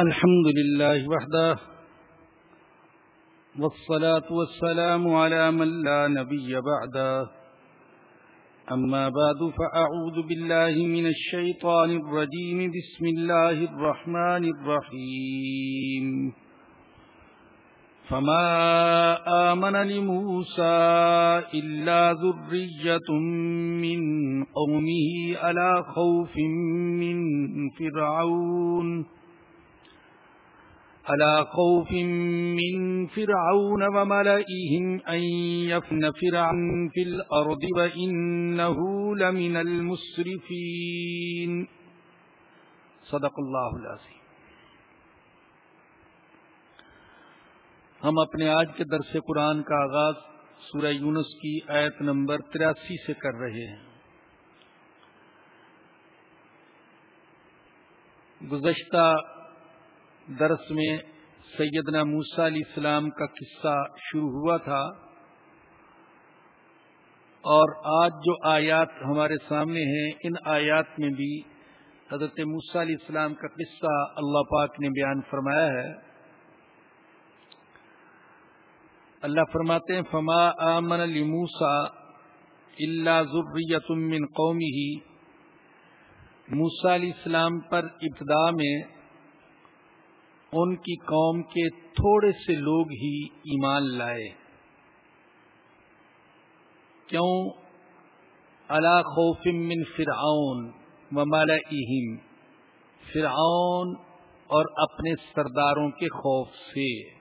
الحمد لله وحده، والصلاة والسلام على من لا نبي بعده. أما بعد، فأعوذ بالله من الشيطان الرجيم. بسم الله الرحمن الرحيم. فما آمن لموسى إلا ذرية من قومه على خوف من فرعون. على خوف من فرعون وملئهم أن يفن فرعون في الأرض وإنه لمن المسرفين صدق الله العظيم ہم اپنے آج کے درس قرآن کا آغاز سورہ یونس کی آیت نمبر تراسی سے کر رہے ہیں۔ گزشتہ درس میں سیدنا موسا علیہ السلام کا قصہ شروع ہوا تھا اور آج جو آیات ہمارے سامنے ہیں، ان آیات میں بھی حضرت موسا علیہ السلام کا قصہ اللہ پاک نے بیان فرمایا ہے۔ اللہ فرماتے ہیں، فما آمن علی موسا اللہ ضروریت من قومی ہی موسا علیہ السلام پر ابتدا میں ان کی قوم کے تھوڑے سے لوگ ہی ایمان لائے۔ کیوں؟ اللہ خوف من فرعون و ملئہم۔ فرعون اور اپنے سرداروں کے خوف سے۔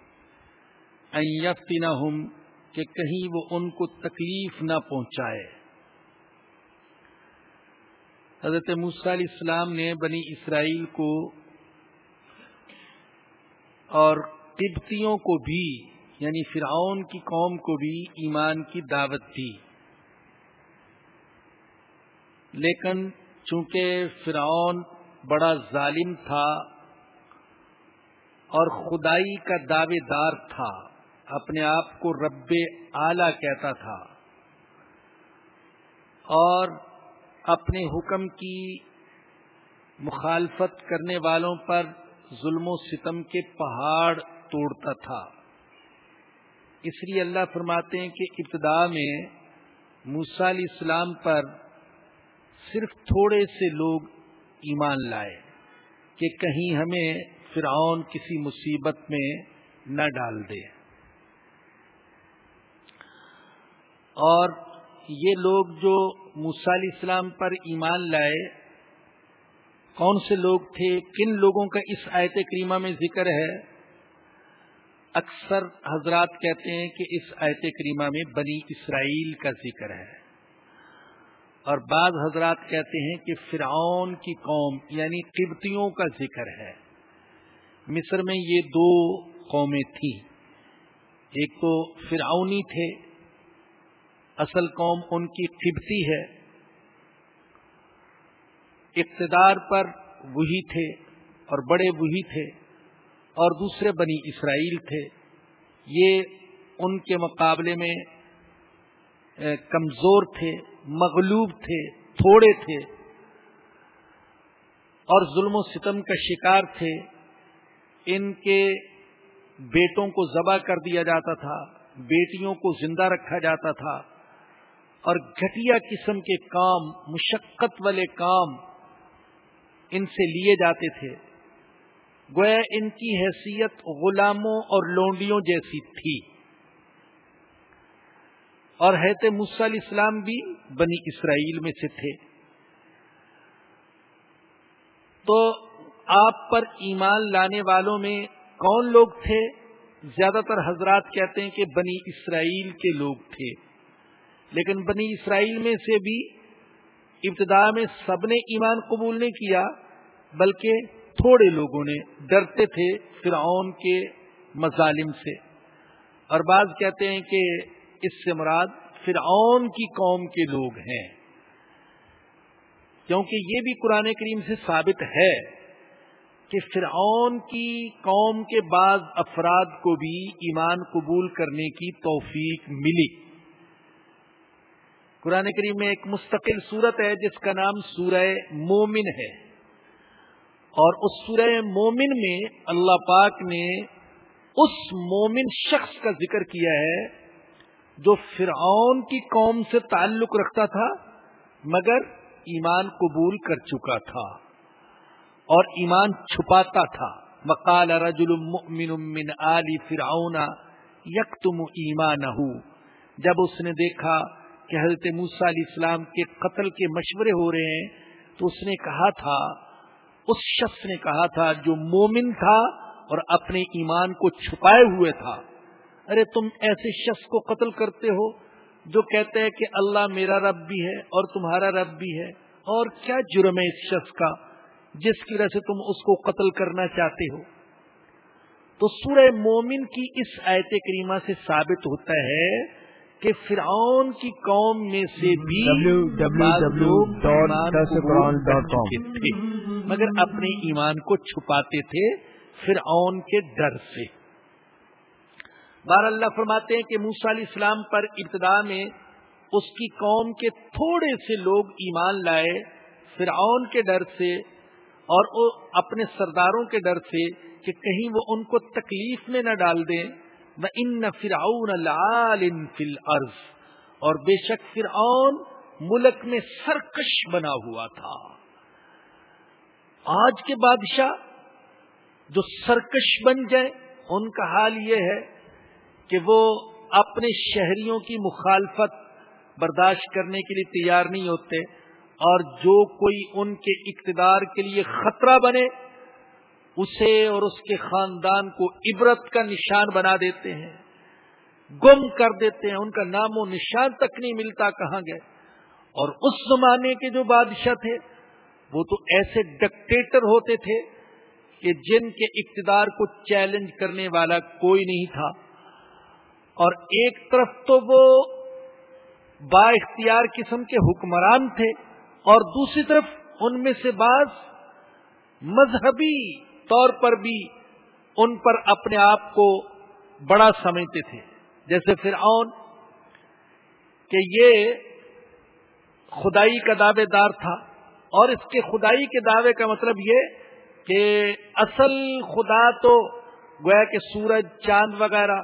یفتنہم کہ کہیں وہ ان کو تکلیف نہ پہنچائے۔ حضرت موسیٰ علیہ السلام نے بنی اسرائیل کو اور تبتیوں کو بھی یعنی فرعون کی قوم کو بھی ایمان کی دعوت دی۔ لیکن چونکہ فرعون بڑا ظالم تھا اور خدائی کا دعوے دار تھا، اپنے آپ کو رب اعلی کہتا تھا اور اپنے حکم کی مخالفت کرنے والوں پر ظلم و ستم کے پہاڑ توڑتا تھا۔ اس لیے اللہ فرماتے ہیں کہ ابتدا میں موسا علیہ السلام پر صرف تھوڑے سے لوگ ایمان لائے کہ کہیں ہمیں فرعون کسی مصیبت میں نہ ڈال دے۔ اور یہ لوگ جو موسا علیہ السلام پر ایمان لائے کون سے لوگ تھے، کن لوگوں کا اس آیت کریمہ میں ذکر ہے؟ اکثر حضرات کہتے ہیں کہ اس آیت کریمہ میں بنی اسرائیل کا ذکر ہے۔ اور بعض حضرات کہتے ہیں کہ فرعون کی قوم یعنی قبطیوں کا ذکر ہے۔ مصر میں یہ دو قومیں تھیں۔ ایک تو فرعونی تھے، اصل قوم ان کی قبطی ہے۔ اقتدار پر وہی تھے اور بڑے وہی تھے اور دوسرے بنی اسرائیل تھے۔ یہ ان کے مقابلے میں کمزور تھے، مغلوب تھے، تھوڑے تھے اور ظلم و ستم کا شکار تھے۔ ان کے بیٹوں کو ذبح کر دیا جاتا تھا، بیٹیوں کو زندہ رکھا جاتا تھا۔ اور گھٹیا قسم کے کام، مشقت والے کام ان سے لیے جاتے تھے۔ گویا ان کی حیثیت غلاموں اور لونڈیوں جیسی تھی۔ اور حیت علیہ السلام بھی بنی اسرائیل میں سے تھے۔ تو آپ پر ایمان لانے والوں میں کون لوگ تھے؟ زیادہ تر حضرات کہتے ہیں کہ بنی اسرائیل کے لوگ تھے۔ لیکن بنی اسرائیل میں سے بھی ابتدا میں سب نے ایمان قبول نہیں کیا، بلکہ تھوڑے لوگوں نے ڈرتے تھے فرعون کے مظالم سے۔ اور بعض کہتے ہیں کہ اس سے مراد فرعون کی قوم کے لوگ ہیں۔ کیونکہ یہ بھی قرآن کریم سے ثابت ہے کہ فرعون کی قوم کے بعض افراد کو بھی ایمان قبول کرنے کی توفیق ملی۔ قرآن کریم میں ایک مستقل صورت ہے جس کا نام سورہ مومن ہے۔ اور اس سورہ مومن میں اللہ پاک نے اس مومن شخص کا ذکر کیا ہے جو فرعون کی قوم سے تعلق رکھتا تھا، مگر ایمان قبول کر چکا تھا اور ایمان چھپاتا تھا۔ وقال رجل مؤمن من آل فرعون یکتم ایمانہ جب اس نے دیکھا کہ حضرت موسیٰ علیہ السلام کے قتل کے مشورے ہو رہے ہیں، تو اس نے کہا تھا، اس شخص نے کہا تھا جو مومن تھا اور اپنے ایمان کو چھپائے ہوئے تھا۔ ارے، تم ایسے شخص کو قتل کرتے ہو جو کہتے ہیں کہ اللہ میرا رب بھی ہے اور تمہارا رب بھی ہے۔ اور کیا جرم ہے اس شخص کا جس کی وجہ سے تم اس کو قتل کرنا چاہتے ہو؟ تو سورہ مومن کی اس آیت کریمہ سے ثابت ہوتا ہے کہ فرعون کی قوم میں سے بھی مگر اپنے ایمان کو چھپاتے تھے فرعون کے ڈر سے۔ بار اللہ فرماتے ہیں کہ موسا علیہ السلام پر ابتدا میں اس کی قوم کے تھوڑے سے لوگ ایمان لائے فرعون کے ڈر سے اور اپنے سرداروں کے ڈر سے کہ کہیں وہ ان کو تکلیف میں نہ ڈال دیں۔ وہ ان فرعون لال فل اور بے شک فرعون ملک میں سرکش بنا ہوا تھا۔ آج کے بادشاہ جو سرکش بن جائے ان کا حال یہ ہے کہ وہ اپنے شہریوں کی مخالفت برداشت کرنے کے لیے تیار نہیں ہوتے اور جو کوئی ان کے اقتدار کے لیے خطرہ بنے اسے اور اس کے خاندان کو عبرت کا نشان بنا دیتے ہیں، گم کر دیتے ہیں، ان کا نام و نشان تک نہیں ملتا کہاں گئے۔ اور اس زمانے کے جو بادشاہ تھے، وہ تو ایسے ڈکٹیٹر ہوتے تھے کہ جن کے اقتدار کو چیلنج کرنے والا کوئی نہیں تھا۔ اور ایک طرف تو وہ با اختیار قسم کے حکمران تھے، اور دوسری طرف ان میں سے بعض مذہبی طور پر بھی ان پر اپنے آپ کو بڑا سمجھتے تھے۔ جیسے فرعون کہ یہ خدائی کا دعوے دار تھا اور اس کے خدائی کے دعوے کا مطلب یہ کہ اصل خدا تو گویا کہ سورج، چاند وغیرہ،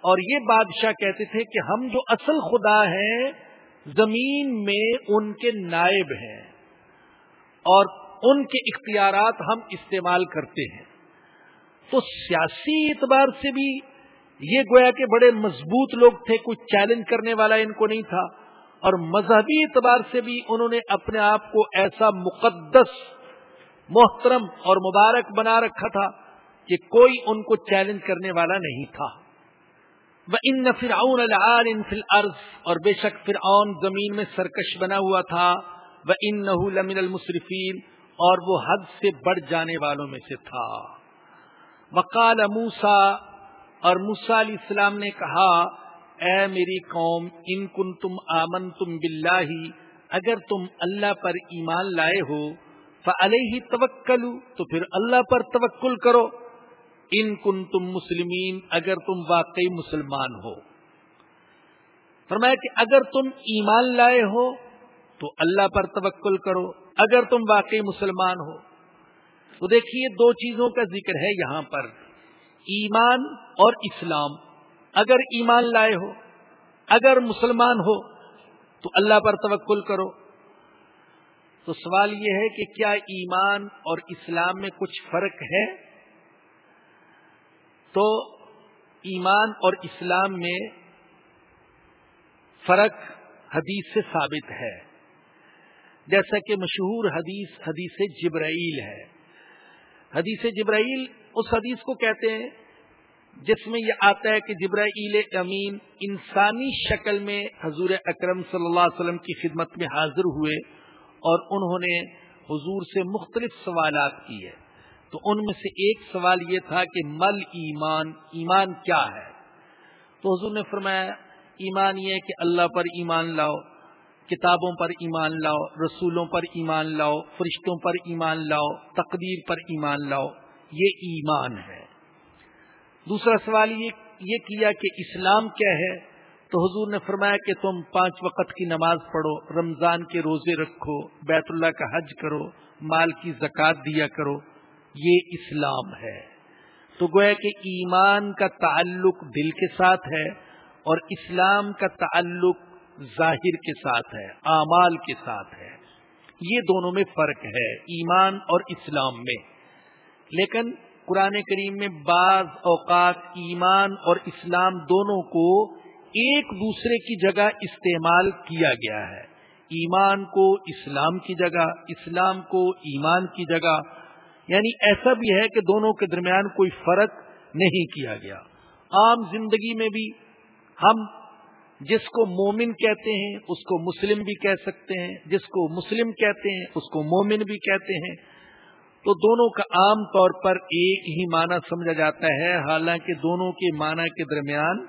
اور یہ بادشاہ کہتے تھے کہ ہم جو اصل خدا ہیں، زمین میں ان کے نائب ہیں۔ اور ان کے اختیارات ہم استعمال کرتے ہیں۔ تو سیاسی اعتبار سے بھی یہ گویا کہ بڑے مضبوط لوگ تھے، کوئی چیلنج کرنے والا ان کو نہیں تھا۔ اور مذہبی اعتبار سے بھی انہوں نے اپنے آپ کو ایسا مقدس، محترم اور مبارک بنا رکھا تھا کہ کوئی ان کو چیلنج کرنے والا نہیں تھا۔ وہ ان فرعون ان فل عرض اور بے شک فرعون زمین میں سرکش بنا ہوا تھا۔ وہ ان لمن المصرفین اور وہ حد سے بڑھ جانے والوں میں سے تھا۔ وقال موسا اور موسا علیہ السلام نے کہا، اے میری قوم، ان کن تم آمن تم اگر تم اللہ پر ایمان لائے ہو، فعلیہ توکلو، تو پھر اللہ پر توکل کرو۔ ان کن تم مسلمین، اگر تم واقعی مسلمان ہو۔ فرمایا کہ اگر تم ایمان لائے ہو، تو اللہ پر توکل کرو۔ اگر تم واقعی مسلمان ہو، تو دیکھیے دو چیزوں کا ذکر ہے یہاں پر۔ ایمان اور اسلام۔ اگر ایمان لائے ہو، اگر مسلمان ہو، تو اللہ پر توکل کرو۔ تو سوال یہ ہے کہ کیا ایمان اور اسلام میں کچھ فرق ہے؟ تو ایمان اور اسلام میں فرق حدیث سے ثابت ہے۔ جیسا کہ مشہور حدیث حدیث جبرائیل ہے۔ حدیث جبرائیل اس حدیث کو کہتے ہیں جس میں یہ آتا ہے کہ جبرائیل امین انسانی شکل میں حضور اکرم صلی اللہ علیہ وسلم کی خدمت میں حاضر ہوئے اور انہوں نے حضور سے مختلف سوالات کیے۔ تو ان میں سے ایک سوال یہ تھا کہ مل ایمان ایمان کیا ہے؟ تو حضور نے فرمایا، ایمان یہ کہ اللہ پر ایمان لاؤ۔ کتابوں پر ایمان لاؤ، رسولوں پر ایمان لاؤ، فرشتوں پر ایمان لاؤ، تقدیر پر ایمان لاؤ، یہ ایمان ہے۔ دوسرا سوال یہ کیا کہ اسلام کیا ہے؟ تو حضور نے فرمایا کہ تم پانچ وقت کی نماز پڑھو، رمضان کے روزے رکھو، بیت اللہ کا حج کرو، مال کی زکات دیا کرو، یہ اسلام ہے۔ تو گویا کہ ایمان کا تعلق دل کے ساتھ ہے اور اسلام کا تعلق ظاہر کے ساتھ ہے، اعمال کے ساتھ ہے۔ یہ دونوں میں فرق ہے ایمان اور اسلام میں۔ لیکن قرآن کریم میں بعض اوقات ایمان اور اسلام دونوں کو ایک دوسرے کی جگہ استعمال کیا گیا ہے۔ ایمان کو اسلام کی جگہ، اسلام کو ایمان کی جگہ۔ یعنی ایسا بھی ہے کہ دونوں کے درمیان کوئی فرق نہیں کیا گیا۔ عام زندگی میں بھی ہم جس کو مومن کہتے ہیں اس کو مسلم بھی کہہ سکتے ہیں، جس کو مسلم کہتے ہیں اس کو مومن بھی کہتے ہیں۔ تو دونوں کا عام طور پر ایک ہی معنی سمجھا جاتا ہے، حالانکہ دونوں کے معنی کے درمیان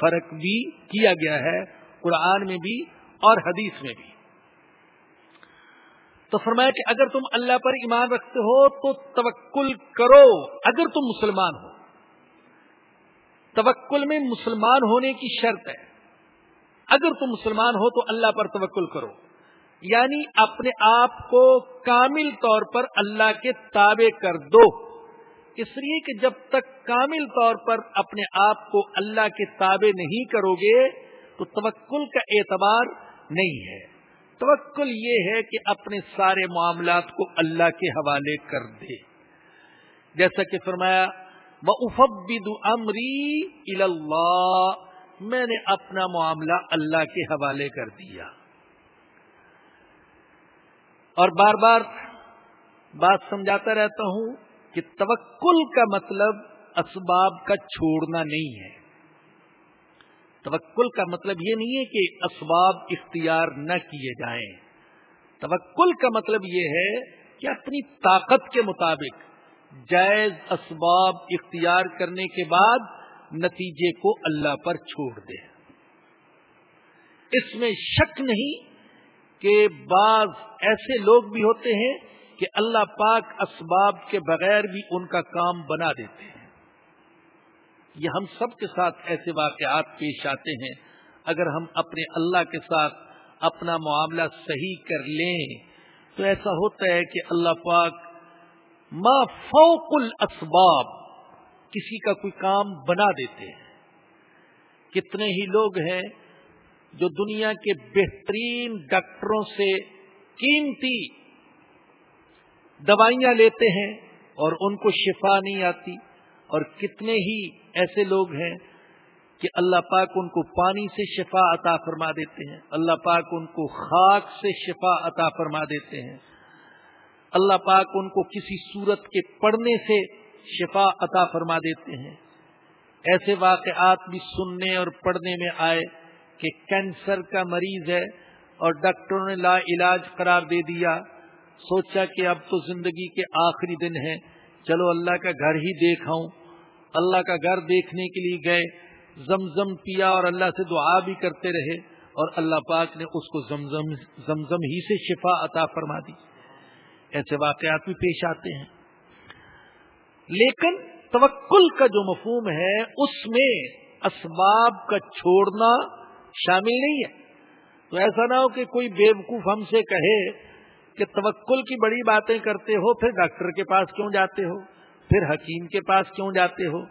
فرق بھی کیا گیا ہے قرآن میں بھی اور حدیث میں بھی۔ تو فرمایا کہ اگر تم اللہ پر ایمان رکھتے ہو تو توکل کرو، اگر تم مسلمان ہو۔ توکل میں مسلمان ہونے کی شرط ہے۔ اگر تم مسلمان ہو تو اللہ پر توکل کرو۔ یعنی اپنے آپ کو کامل طور پر اللہ کے تابع کر دو۔ اس لیے کہ جب تک کامل طور پر اپنے آپ کو اللہ کے تابع نہیں کرو گے تو توکل کا اعتبار نہیں ہے۔ توکل یہ ہے کہ اپنے سارے معاملات کو اللہ کے حوالے کر دے۔ جیسا کہ فرمایا وہ افبد امری اللہ میں نے اپنا معاملہ اللہ کے حوالے کر دیا۔ اور بار بار بات سمجھاتا رہتا ہوں کہ توکل کا مطلب اسباب کا چھوڑنا نہیں ہے۔ توکل کا مطلب یہ نہیں ہے کہ اسباب اختیار نہ کیے جائیں۔ توکل کا مطلب یہ ہے کہ اپنی طاقت کے مطابق جائز اسباب اختیار کرنے کے بعد نتیجے کو اللہ پر چھوڑ دے۔ اس میں شک نہیں کہ بعض ایسے لوگ بھی ہوتے ہیں کہ اللہ پاک اسباب کے بغیر بھی ان کا کام بنا دیتے ہیں۔ یہ ہم سب کے ساتھ ایسے واقعات پیش آتے ہیں۔ اگر ہم اپنے اللہ کے ساتھ اپنا معاملہ صحیح کر لیں تو ایسا ہوتا ہے کہ اللہ پاک ما فوق الاسباب کسی کا کوئی کام بنا دیتے ہیں۔ کتنے ہی لوگ ہیں جو دنیا کے بہترین ڈاکٹروں سے قیمتی دوائیاں لیتے ہیں اور ان کو شفا نہیں آتی۔ اور کتنے ہی ایسے لوگ ہیں کہ اللہ پاک ان کو پانی سے شفا عطا فرما دیتے ہیں۔ اللہ پاک ان کو خاک سے شفا عطا فرما دیتے ہیں۔ اللہ پاک ان کو کسی صورت کے پڑھنے سے شفا عطا فرما دیتے ہیں۔ ایسے واقعات بھی سننے اور پڑھنے میں آئے کہ کینسر کا مریض ہے اور ڈاکٹروں نے لا علاج قرار دے دیا۔ سوچا کہ اب تو زندگی کے آخری دن ہیں۔ چلو اللہ کا گھر ہی دیکھاؤں۔ اللہ کا گھر دیکھنے کے لیے گئے۔ زمزم پیا اور اللہ سے دعا بھی کرتے رہے اور اللہ پاک نے اس کو زمزم زمزم ہی سے شفا عطا فرما دی۔ ایسے واقعات بھی پیش آتے ہیں۔ لیکن توکل کا جو مفہوم ہے، اس میں اسباب کا چھوڑنا شامل نہیں ہے۔ تو ایسا نہ ہو کہ کوئی بیوقوف ہم سے کہے کہ توکل کی بڑی باتیں کرتے ہو، پھر ڈاکٹر کے پاس کیوں جاتے ہو؟ پھر حکیم کے پاس کیوں جاتے ہو؟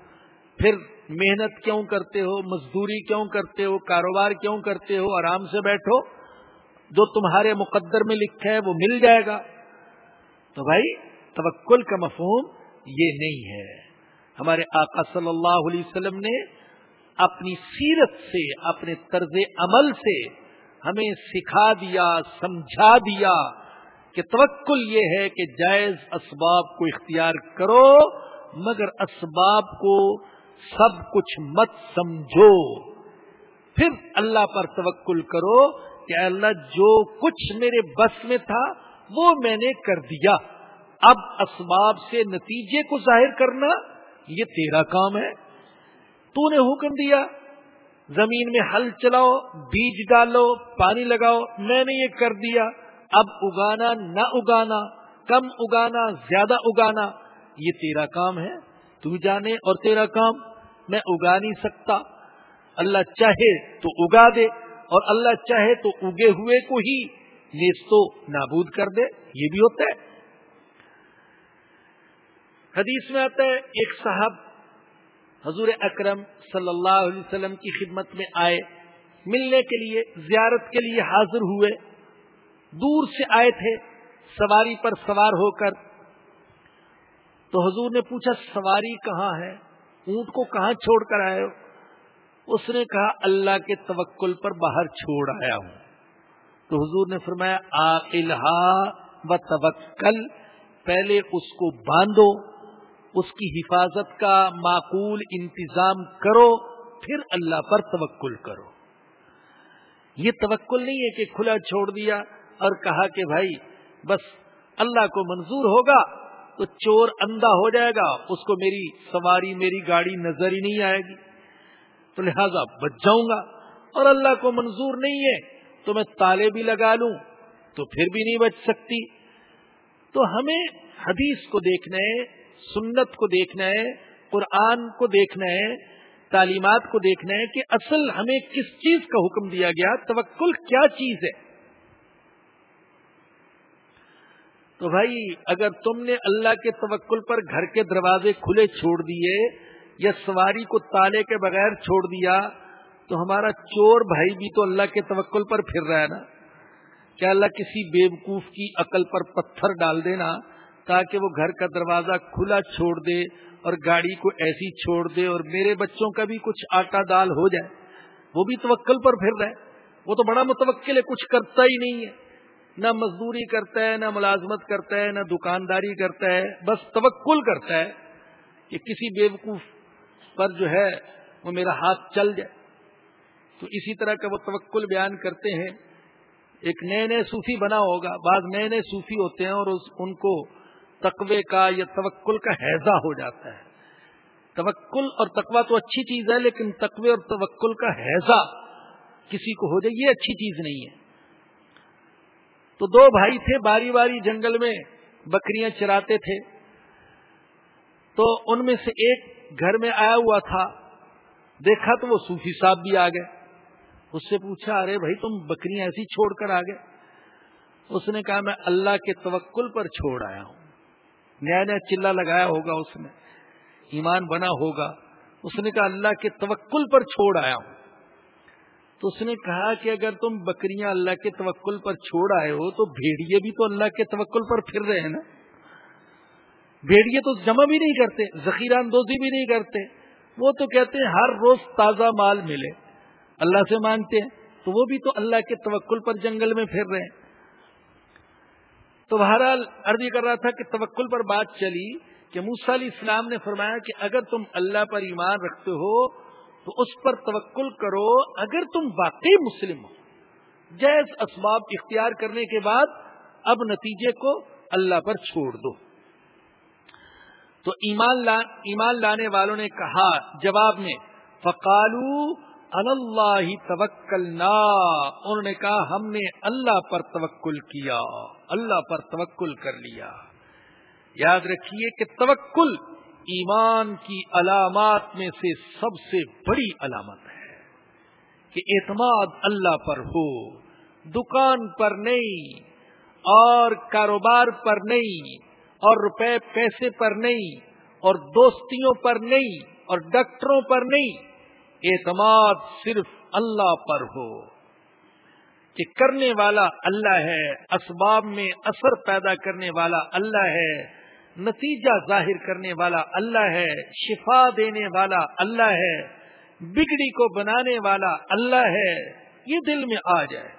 پھر محنت کیوں کرتے ہو؟ مزدوری کیوں کرتے ہو؟ کاروبار کیوں کرتے ہو؟ آرام سے بیٹھو، جو تمہارے مقدر میں لکھا ہے وہ مل جائے گا۔ تو بھائی، توکل کا مفہوم یہ نہیں ہے۔ ہمارے آقا صلی اللہ علیہ وسلم نے اپنی سیرت سے، اپنے طرز عمل سے ہمیں سکھا دیا، سمجھا دیا کہ توکل یہ ہے کہ جائز اسباب کو اختیار کرو، مگر اسباب کو سب کچھ مت سمجھو۔ پھر اللہ پر توکل کرو کہ اللہ جو کچھ میرے بس میں تھا، وہ میں نے کر دیا۔ اب اسباب سے نتیجے کو ظاہر کرنا یہ تیرا کام ہے۔ تو نے حکم دیا، زمین میں ہل چلاؤ، بیج ڈالو، پانی لگاؤ، میں نے یہ کر دیا۔ اب اگانا، نہ اگانا، کم اگانا، زیادہ اگانا، یہ تیرا کام ہے۔ تو جانے اور تیرا کام، میں اگا نہیں سکتا۔ اللہ چاہے تو اگا دے اور اللہ چاہے تو اگے ہوئے کو ہی نیستو نابود کر دے۔ یہ بھی ہوتا ہے۔ حدیث میں آتا ہے، ایک صاحب حضور اکرم صلی اللہ علیہ وسلم کی خدمت میں آئے، ملنے کے لیے، زیارت کے لیے حاضر ہوئے۔ دور سے آئے تھے، سواری پر سوار ہو کر۔ تو حضور نے پوچھا، سواری کہاں ہے؟ اونٹ کو کہاں چھوڑ کر آئے ہو؟ اس نے کہا، اللہ کے توکل پر باہر چھوڑ آیا ہوں۔ تو حضور نے فرمایا آ و توکل پہلے اس کو باندھو۔ اس کی حفاظت کا معقول انتظام کرو، پھر اللہ پر توکل کرو۔ یہ توکل نہیں ہے کہ کھلا چھوڑ دیا اور کہا کہ بھائی، بس اللہ کو منظور ہوگا تو چور اندھا ہو جائے گا، اس کو میری سواری، میری گاڑی نظر ہی نہیں آئے گی۔ تو لہذا بچ جاؤں گا اور اللہ کو منظور نہیں ہے تو میں تالے بھی لگا لوں، تو پھر بھی نہیں بچ سکتی۔ تو ہمیں حدیث کو دیکھنا ہے سنت کو دیکھنا ہے، قرآن کو دیکھنا ہے، تعلیمات کو دیکھنا ہے کہ اصل ہمیں کس چیز کا حکم دیا گیا، توکل کیا چیز ہے؟ تو بھائی، اگر تم نے اللہ کے توکل پر گھر کے دروازے کھلے چھوڑ دیے یا سواری کو تالے کے بغیر چھوڑ دیا، تو ہمارا چور بھائی بھی تو اللہ کے توکل پر پھر رہا ہے نا۔ کیا اللہ کسی بیوقوف کی عقل پر پتھر ڈال دینا؟ تاکہ وہ گھر کا دروازہ کھلا چھوڑ دے اور گاڑی کو ایسی چھوڑ دے اور میرے بچوں کا بھی کچھ آٹا دال ہو جائے۔ وہ بھی توکل پر پھر رہے۔ وہ تو بڑا متوکل ہے، کچھ کرتا ہی نہیں ہے۔ نہ مزدوری کرتا ہے، نہ ملازمت کرتا ہے، نہ دکانداری کرتا ہے، بس توکل کرتا ہے کہ کسی بیوقوف پر جو ہے وہ میرا ہاتھ چل جائے۔ تو اسی طرح کا وہ توکل بیان کرتے ہیں۔ ایک نئے نئے صوفی بنا ہوگا۔ بعض نئے نئے صوفی ہوتے ہیں اور ان کو تقوی کا یا توکل کا حیضہ ہو جاتا ہے۔ توکل اور تقوی تو اچھی چیز ہے، لیکن تقوی اور توکل کا حیضہ کسی کو ہو جائے، یہ اچھی چیز نہیں ہے۔ تو دو بھائی تھے باری باری جنگل میں، بکریاں چراتے تھے۔ تو ان میں سے ایک گھر میں آیا ہوا تھا، دیکھا تو وہ صوفی صاحب بھی آ گئے۔ اس سے پوچھا، ارے بھائی، تم بکریاں ایسی چھوڑ کر آ گئے؟ اس نے کہا، میں اللہ کے توکل پر چھوڑ آیا ہوں۔ نیا نیا چلا لگایا ہوگا اس نے ایمان بنا ہوگا۔ اس نے کہا، اللہ کے توکل پر چھوڑ آیا ہوں۔ تو اس نے کہا کہ اگر تم بکریاں اللہ کے توکل پر چھوڑ آئے ہو، تو بھیڑیے بھی تو اللہ کے توکل پر پھر رہے ہیں نا۔ بھیڑیے تو جمع بھی نہیں کرتے، ذخیرہ اندوزی بھی نہیں کرتے۔ وہ تو کہتے ہیں، ہر روز تازہ مال ملے۔ اللہ سے مانگتے ہیں، تو وہ بھی تو اللہ کے توکل پر جنگل میں پھر رہے ہیں۔ تو بہرحال عرضی کر رہا تھا کہ توکل پر بات چلی کہ موسا علیہ السلام نے فرمایا کہ اگر تم اللہ پر ایمان رکھتے ہو تو اس پر توکل کرو اگر تم واقعی مسلم ہو۔ جیز اسباب اختیار کرنے کے بعد اب نتیجے کو اللہ پر چھوڑ دو۔ تو ایمان ایمان لانے والوں نے کہا جواب میں، فقالو اللہ توکلنا انہوں نے کہا، ہم نے اللہ پر توکل کیا، اللہ پر توکل کر لیا۔ یاد رکھیے کہ توکل ایمان کی علامات میں سے سب سے بڑی علامت ہے کہ اعتماد اللہ پر ہو، دکان پر نہیں، اور کاروبار پر نہیں، اور روپے پیسے پر نہیں، اور دوستیوں پر نہیں، اور ڈاکٹروں پر نہیں۔ اعتماد صرف اللہ پر ہو کہ کرنے والا اللہ ہے، اسباب میں اثر پیدا کرنے والا اللہ ہے، نتیجہ ظاہر کرنے والا اللہ ہے، شفا دینے والا اللہ ہے، بگڑی کو بنانے والا اللہ ہے، یہ دل میں آ جائے۔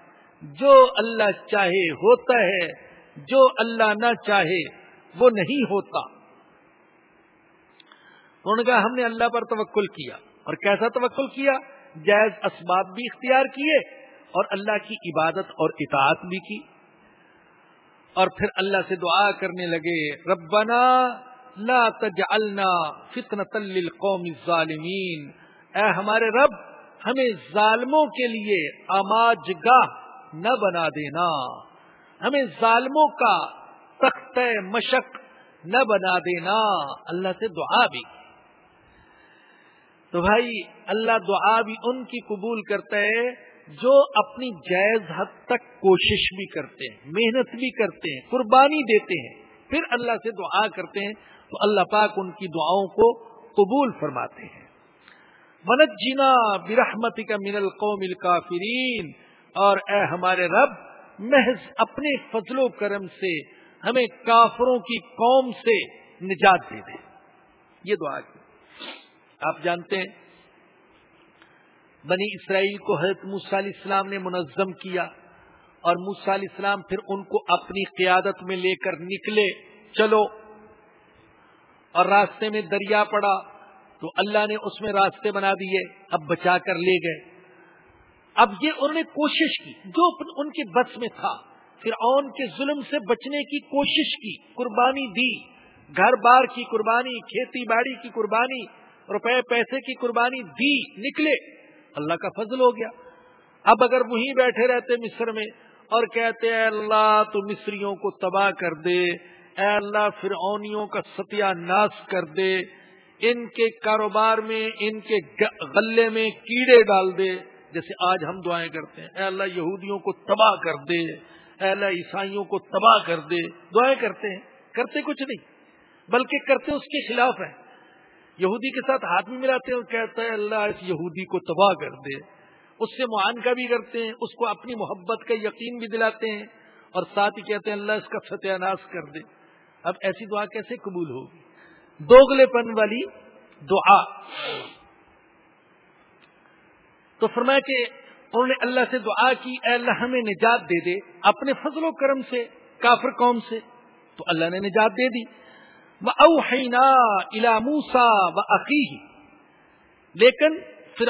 جو اللہ چاہے ہوتا ہے، جو اللہ نہ چاہے، وہ نہیں ہوتا۔ انہوں نے کہا، ہم نے اللہ پر توکل کیا۔ اور کیسا توکل کیا؟ جائز اسباب بھی اختیار کیے اور اللہ کی عبادت اور اطاعت بھی کی۔ اور پھر اللہ سے دعا کرنے لگے، ربنا لا تجعلنا فتنة للقوم الظالمین۔ اے ہمارے رب، ہمیں ظالموں کے لیے آماج گاہ نہ بنا دینا۔ ہمیں ظالموں کا تخت مشق نہ بنا دینا۔ اللہ سے دعا بھی کی۔ تو بھائی اللہ دعا بھی ان کی قبول کرتا ہے جو اپنی جائز حد تک کوشش بھی کرتے ہیں، محنت بھی کرتے ہیں، قربانی دیتے ہیں۔ پھر اللہ سے دعا کرتے ہیں تو اللہ پاک ان کی دعاؤں کو قبول فرماتے ہیں۔ منت جینا برحمتی کا من القوم الکافرین اور اے ہمارے رب، محض اپنے فضل و کرم سے ہمیں کافروں کی قوم سے نجات دے دے۔ یہ دعا کی۔ آپ جانتے ہیں، بنی اسرائیل کو حضرت موسیٰ علیہ السلام نے منظم کیا اور موسیٰ علیہ السلام پھر ان کو اپنی قیادت میں لے کر نکلے، چلو۔ اور راستے میں دریا پڑا تو اللہ نے اس میں راستے بنا دیے، اب بچا کر لے گئے۔ اب یہ انہوں نے کوشش کی، جو ان کے بس میں تھا۔ پھر اون کے ظلم سے بچنے کی کوشش کی، قربانی دی۔ گھر بار کی قربانی، کھیتی باڑی کی قربانی روپے پیسے کی قربانی دی، نکلے۔ اللہ کا فضل ہو گیا۔ اب اگر وہیں بیٹھے رہتے مصر میں اور کہتے اے اللہ، تو مصریوں کو تباہ کر دے۔ اے اللہ، فرعونیوں کا ستیہ ناش کر دے۔ ان کے کاروبار میں، ان کے غلے میں کیڑے ڈال دے۔ جیسے آج ہم دعائیں کرتے ہیں، اے اللہ، یہودیوں کو تباہ کر دے۔ اے اللہ، عیسائیوں کو تباہ کر دے۔ دعائیں کرتے ہیں۔ کرتے کچھ نہیں، بلکہ کرتے اس کے خلاف ہیں۔ یہودی کے ساتھ ہاتھ بھی ملاتے ہیں اور کہتا ہے اللہ اس یہودی کو تباہ کر دے۔ اس سے معانقہ بھی کرتے ہیں، اس کو اپنی محبت کا یقین بھی دلاتے ہیں اور ساتھ ہی کہتے ہیں اللہ اس کا ستیہ کر دے۔ اب ایسی دعا کیسے قبول ہوگی؟ دوگلے پن والی دعا۔ تو فرمایا کہ انہوں نے اللہ سے دعا کی، اے اللہ ہمیں نجات دے دے اپنے فضل و کرم سے کافر قوم سے۔ تو اللہ نے نجات دے دی۔ اوحینا الا موسا و عقی لیکن پھر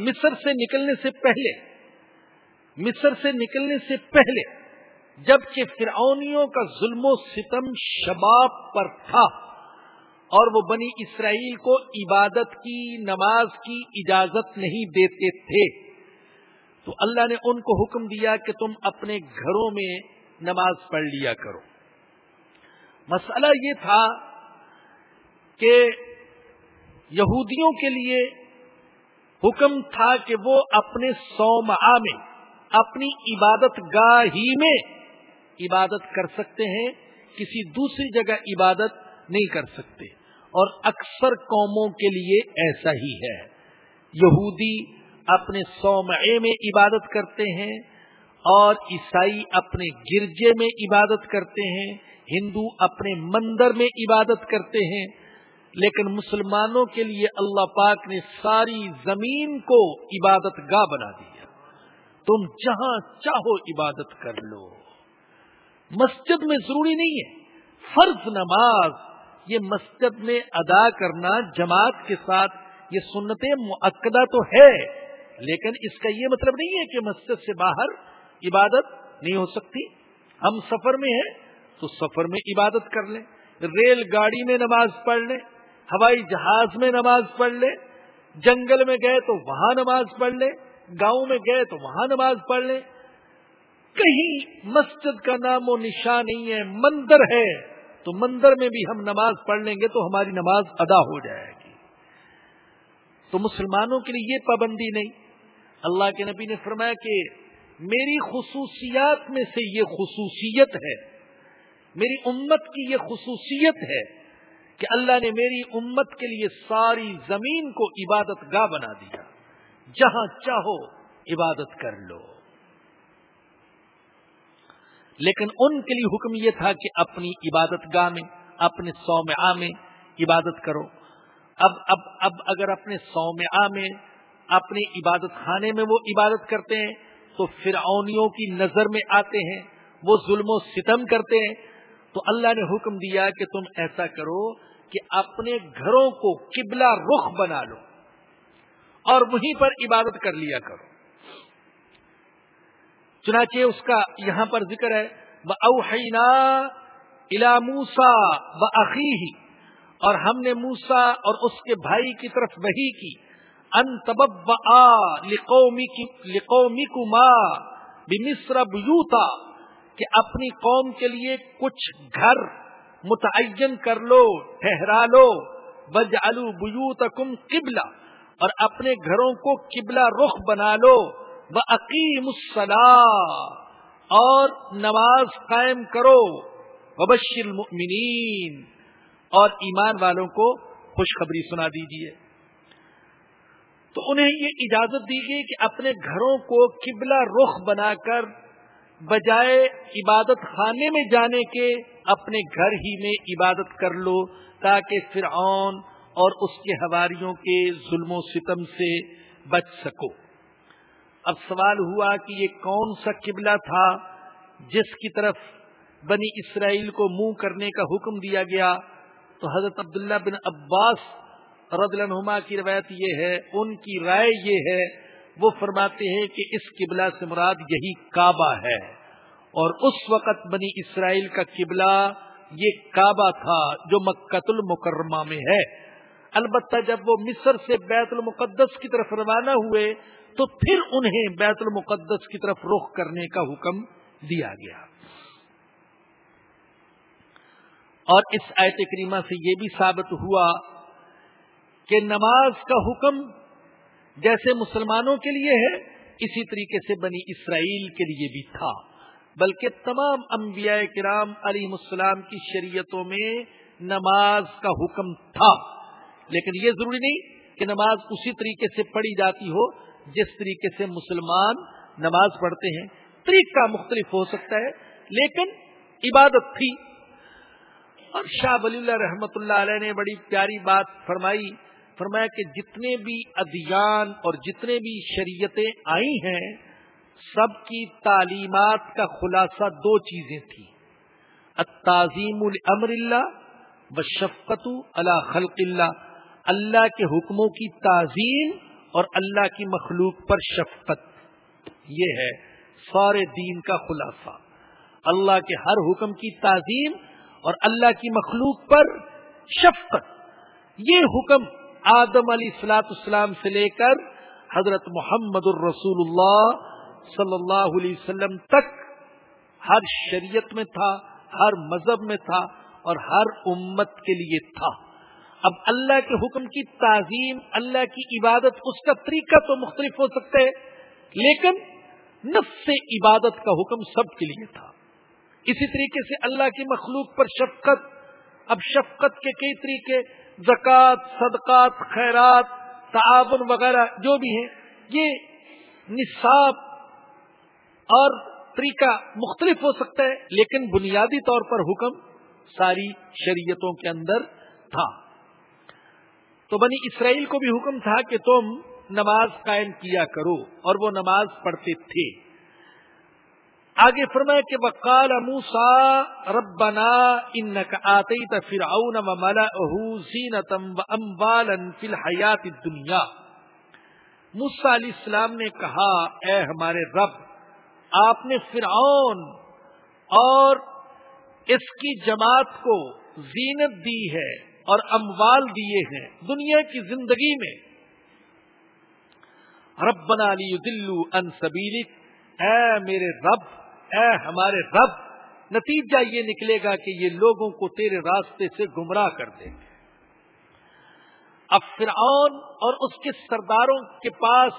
مصر سے نکلنے سے پہلے، مصر سے نکلنے سے پہلے، جبکہ فرعونیوں کا ظلم و ستم شباب پر تھا، اور وہ بنی اسرائیل کو عبادت کی، نماز کی اجازت نہیں دیتے تھے۔ تو اللہ نے ان کو حکم دیا کہ تم اپنے گھروں میں نماز پڑھ لیا کرو۔ مسئلہ یہ تھا کہ یہودیوں کے لیے حکم تھا کہ وہ اپنے سوما میں، اپنی عبادت گاہ ہی میں عبادت کر سکتے ہیں، کسی دوسری جگہ عبادت نہیں کر سکتے۔ اور اکثر قوموں کے لیے ایسا ہی ہے۔ یہودی اپنے سومعے میں عبادت کرتے ہیں اور عیسائی اپنے گرجے میں عبادت کرتے ہیں۔ ہندو اپنے مندر میں عبادت کرتے ہیں، لیکن مسلمانوں کے لیے اللہ پاک نے ساری زمین کو عبادت گاہ بنا دیا۔ تم جہاں چاہو عبادت کر لو۔ مسجد میں ضروری نہیں ہے۔ فرض نماز، یہ مسجد میں ادا کرنا جماعت کے ساتھ، یہ سنت معقدہ تو ہے، لیکن اس کا یہ مطلب نہیں ہے کہ مسجد سے باہر عبادت نہیں ہو سکتی۔ ہم سفر میں ہیں تو سفر میں عبادت کر لیں ریل گاڑی میں نماز پڑھ لیں ہوائی جہاز میں نماز پڑھ لیں جنگل میں گئے تو وہاں نماز پڑھ لیں گاؤں میں گئے تو وہاں نماز پڑھ لیں کہیں مسجد کا نام و نشان نہیں ہے، مندر ہے، تو مندر میں بھی ہم نماز پڑھ لیں گے تو ہماری نماز ادا ہو جائے گی۔ تو مسلمانوں کے لیے یہ پابندی نہیں۔ اللہ کے نبی نے فرمایا کہ میری خصوصیات میں سے یہ خصوصیت ہے۔ میری امت کی یہ خصوصیت ہے کہ اللہ نے میری امت کے لیے ساری زمین کو عبادت گاہ بنا دیا۔ جہاں چاہو عبادت کر لو۔ لیکن ان کے لیے حکم یہ تھا کہ اپنی عبادت گاہ میں، اپنے سو میں عبادت کرو۔ اب اب اب اگر اپنے سو میں، اپنے عبادت خانے میں وہ عبادت کرتے ہیں تو فرعونیوں کی نظر میں آتے ہیں، وہ ظلم و ستم کرتے ہیں۔ تو اللہ نے حکم دیا کہ تم ایسا کرو کہ اپنے گھروں کو قبلہ رخ بنا لو اور وہیں پر عبادت کر لیا کرو۔ چنانچہ اس کا یہاں پر ذکر ہے وہ اوہینا الا موسا و اور ہم نے موسا اور اس کے بھائی کی طرف وہی کی۔ ان تب لقومی کو ماں بسر کہ اپنی قوم کے لیے کچھ گھر متعین کر لو، ٹھہرا لو بج الو کم قبلہ اور اپنے گھروں کو قبلہ رخ بنا لو وہ عقیم اور نماز قائم کرو، وبشر المؤمنین اور ایمان والوں کو خوشخبری سنا دیجیے تو انہیں یہ اجازت دی گئی کہ اپنے گھروں کو قبلہ رخ بنا کر بجائے عبادت خانے میں جانے کے اپنے گھر ہی میں عبادت کر لو تاکہ فرعون اور اس کے ہواریوں کے ظلم و ستم سے بچ سکو۔ اب سوال ہوا کہ یہ کون سا قبلہ تھا جس کی طرف بنی اسرائیل کو منہ کرنے کا حکم دیا گیا؟ تو حضرت عبداللہ بن عباس رضی عنہما کی روایت یہ ہے، ان کی رائے یہ ہے وہ فرماتے ہیں کہ اس قبلہ سے مراد یہی کعبہ ہے۔ اور اس وقت بنی اسرائیل کا قبلہ یہ کعبہ تھا جو مکت المکرمہ میں ہے۔ البتہ جب وہ مصر سے بیت المقدس کی طرف روانہ ہوئے، تو پھر انہیں بیت المقدس کی طرف رخ کرنے کا حکم دیا گیا۔ اور اس آیت کریمہ سے یہ بھی ثابت ہوا کہ نماز کا حکم جیسے مسلمانوں کے لیے ہے، اسی طریقے سے بنی اسرائیل کے لیے بھی تھا۔ بلکہ تمام انبیاء کرام علی السلام کی شریعتوں میں نماز کا حکم تھا۔ لیکن یہ ضروری نہیں کہ نماز اسی طریقے سے پڑھی جاتی ہو جس طریقے سے مسلمان نماز پڑھتے ہیں۔ طریقہ مختلف ہو سکتا ہے، لیکن عبادت تھی۔ اور شاہ ولی اللہ رحمت اللہ علیہ نے بڑی پیاری بات فرمائی۔ فرمایا کہ جتنے بھی ادیان اور جتنے بھی شریعتیں آئی ہیں، سب کی تعلیمات کا خلاصہ دو چیزیں تھیں۔ تعظیم الامر اللہ و شفقت اللہ خلق اللہ۔ اللہ کے حکموں کی تعظیم اور اللہ کی مخلوق پر شفقت۔ یہ ہے سارے دین کا خلاصہ۔ اللہ کے ہر حکم کی تعظیم اور اللہ کی مخلوق پر شفقت۔ یہ حکم آدم علی السلاط اسلام سے لے کر حضرت محمد الرسول اللہ صلی اللہ علیہ وسلم تک ہر شریعت میں تھا، ہر مذہب میں تھا اور ہر امت کے لیے تھا۔ اب اللہ کے حکم کی تعظیم، اللہ کی عبادت، اس کا طریقہ تو مختلف ہو سکتا ہے لیکن نفس سے عبادت کا حکم سب کے لیے تھا۔ اسی طریقے سے اللہ کی مخلوق پر شفقت، اب شفقت کے کئی طریقے زکوٰۃ صدقات، خیرات، تعاون وغیرہ جو بھی ہیں، یہ نصاب اور طریقہ مختلف ہو سکتا ہے، لیکن بنیادی طور پر حکم ساری شریعتوں کے اندر تھا۔ تو بنی اسرائیل کو بھی حکم تھا کہ تم نماز قائم کیا کرو، اور وہ نماز پڑھتے تھے۔ آگے فرمائے کہ وقال موسا ربنا ان آتی فرعون و ملا زینتم و فی الحیات دنیا موسا علیہ السلام نے کہا، اے ہمارے رب، آپ نے فرعون اور اس کی جماعت کو زینت دی ہے اور اموال دیے ہیں دنیا کی زندگی میں۔ رب بنا دلو ان سبیلک، اے میرے رب اے ہمارے رب، نتیجہ یہ نکلے گا کہ یہ لوگوں کو تیرے راستے سے گمراہ کر دیں گے اب فرعون اور اس کے سرداروں کے پاس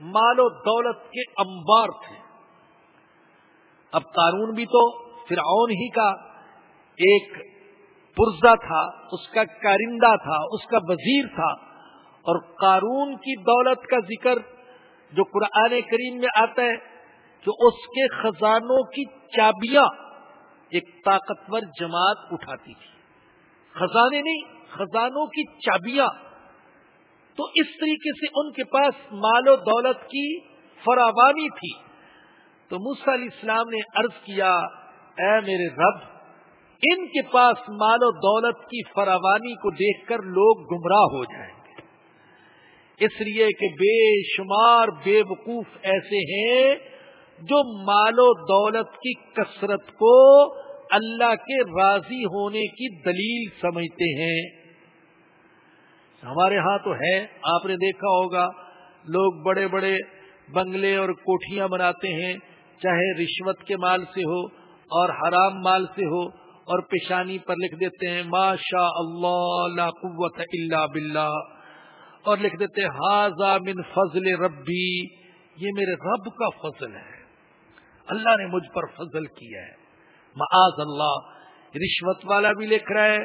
مال و دولت کے انبار تھے۔ اب قانون بھی تو فرعون ہی کا ایک پرزا تھا، اس کا کارندہ تھا، اس کا وزیر تھا۔ اور قارون کی دولت کا ذکر جو قرآن کریم میں آتا ہے کہ اس کے خزانوں کی چابیاں ایک طاقتور جماعت اٹھاتی تھی۔ خزانے نہیں، خزانوں کی چابیاں۔ تو اس طریقے سے ان کے پاس مال و دولت کی فراوانی تھی۔ تو موسیٰ علیہ السلام نے عرض کیا، اے میرے رب، ان کے پاس مال و دولت کی فراوانی کو دیکھ کر لوگ گمراہ ہو جائیں گے۔ اس لیے کہ بے شمار بے وقوف ایسے ہیں جو مال و دولت کی کثرت کو اللہ کے راضی ہونے کی دلیل سمجھتے ہیں۔ ہمارے ہاں تو ہے، آپ نے دیکھا ہوگا، لوگ بڑے بڑے بنگلے اور کوٹھیاں بناتے ہیں، چاہے رشوت کے مال سے ہو اور حرام مال سے ہو اور پیشانی پر لکھ دیتے ہیں ما شاء اللہ لا قوت الا باللہ۔ اور لکھ دیتے ہیں من فضل ربی، یہ میرے رب کا فضل ہے۔ اللہ نے مجھ پر فضل کیا ہے۔ معاذ اللہ، رشوت والا بھی لکھ رہا ہے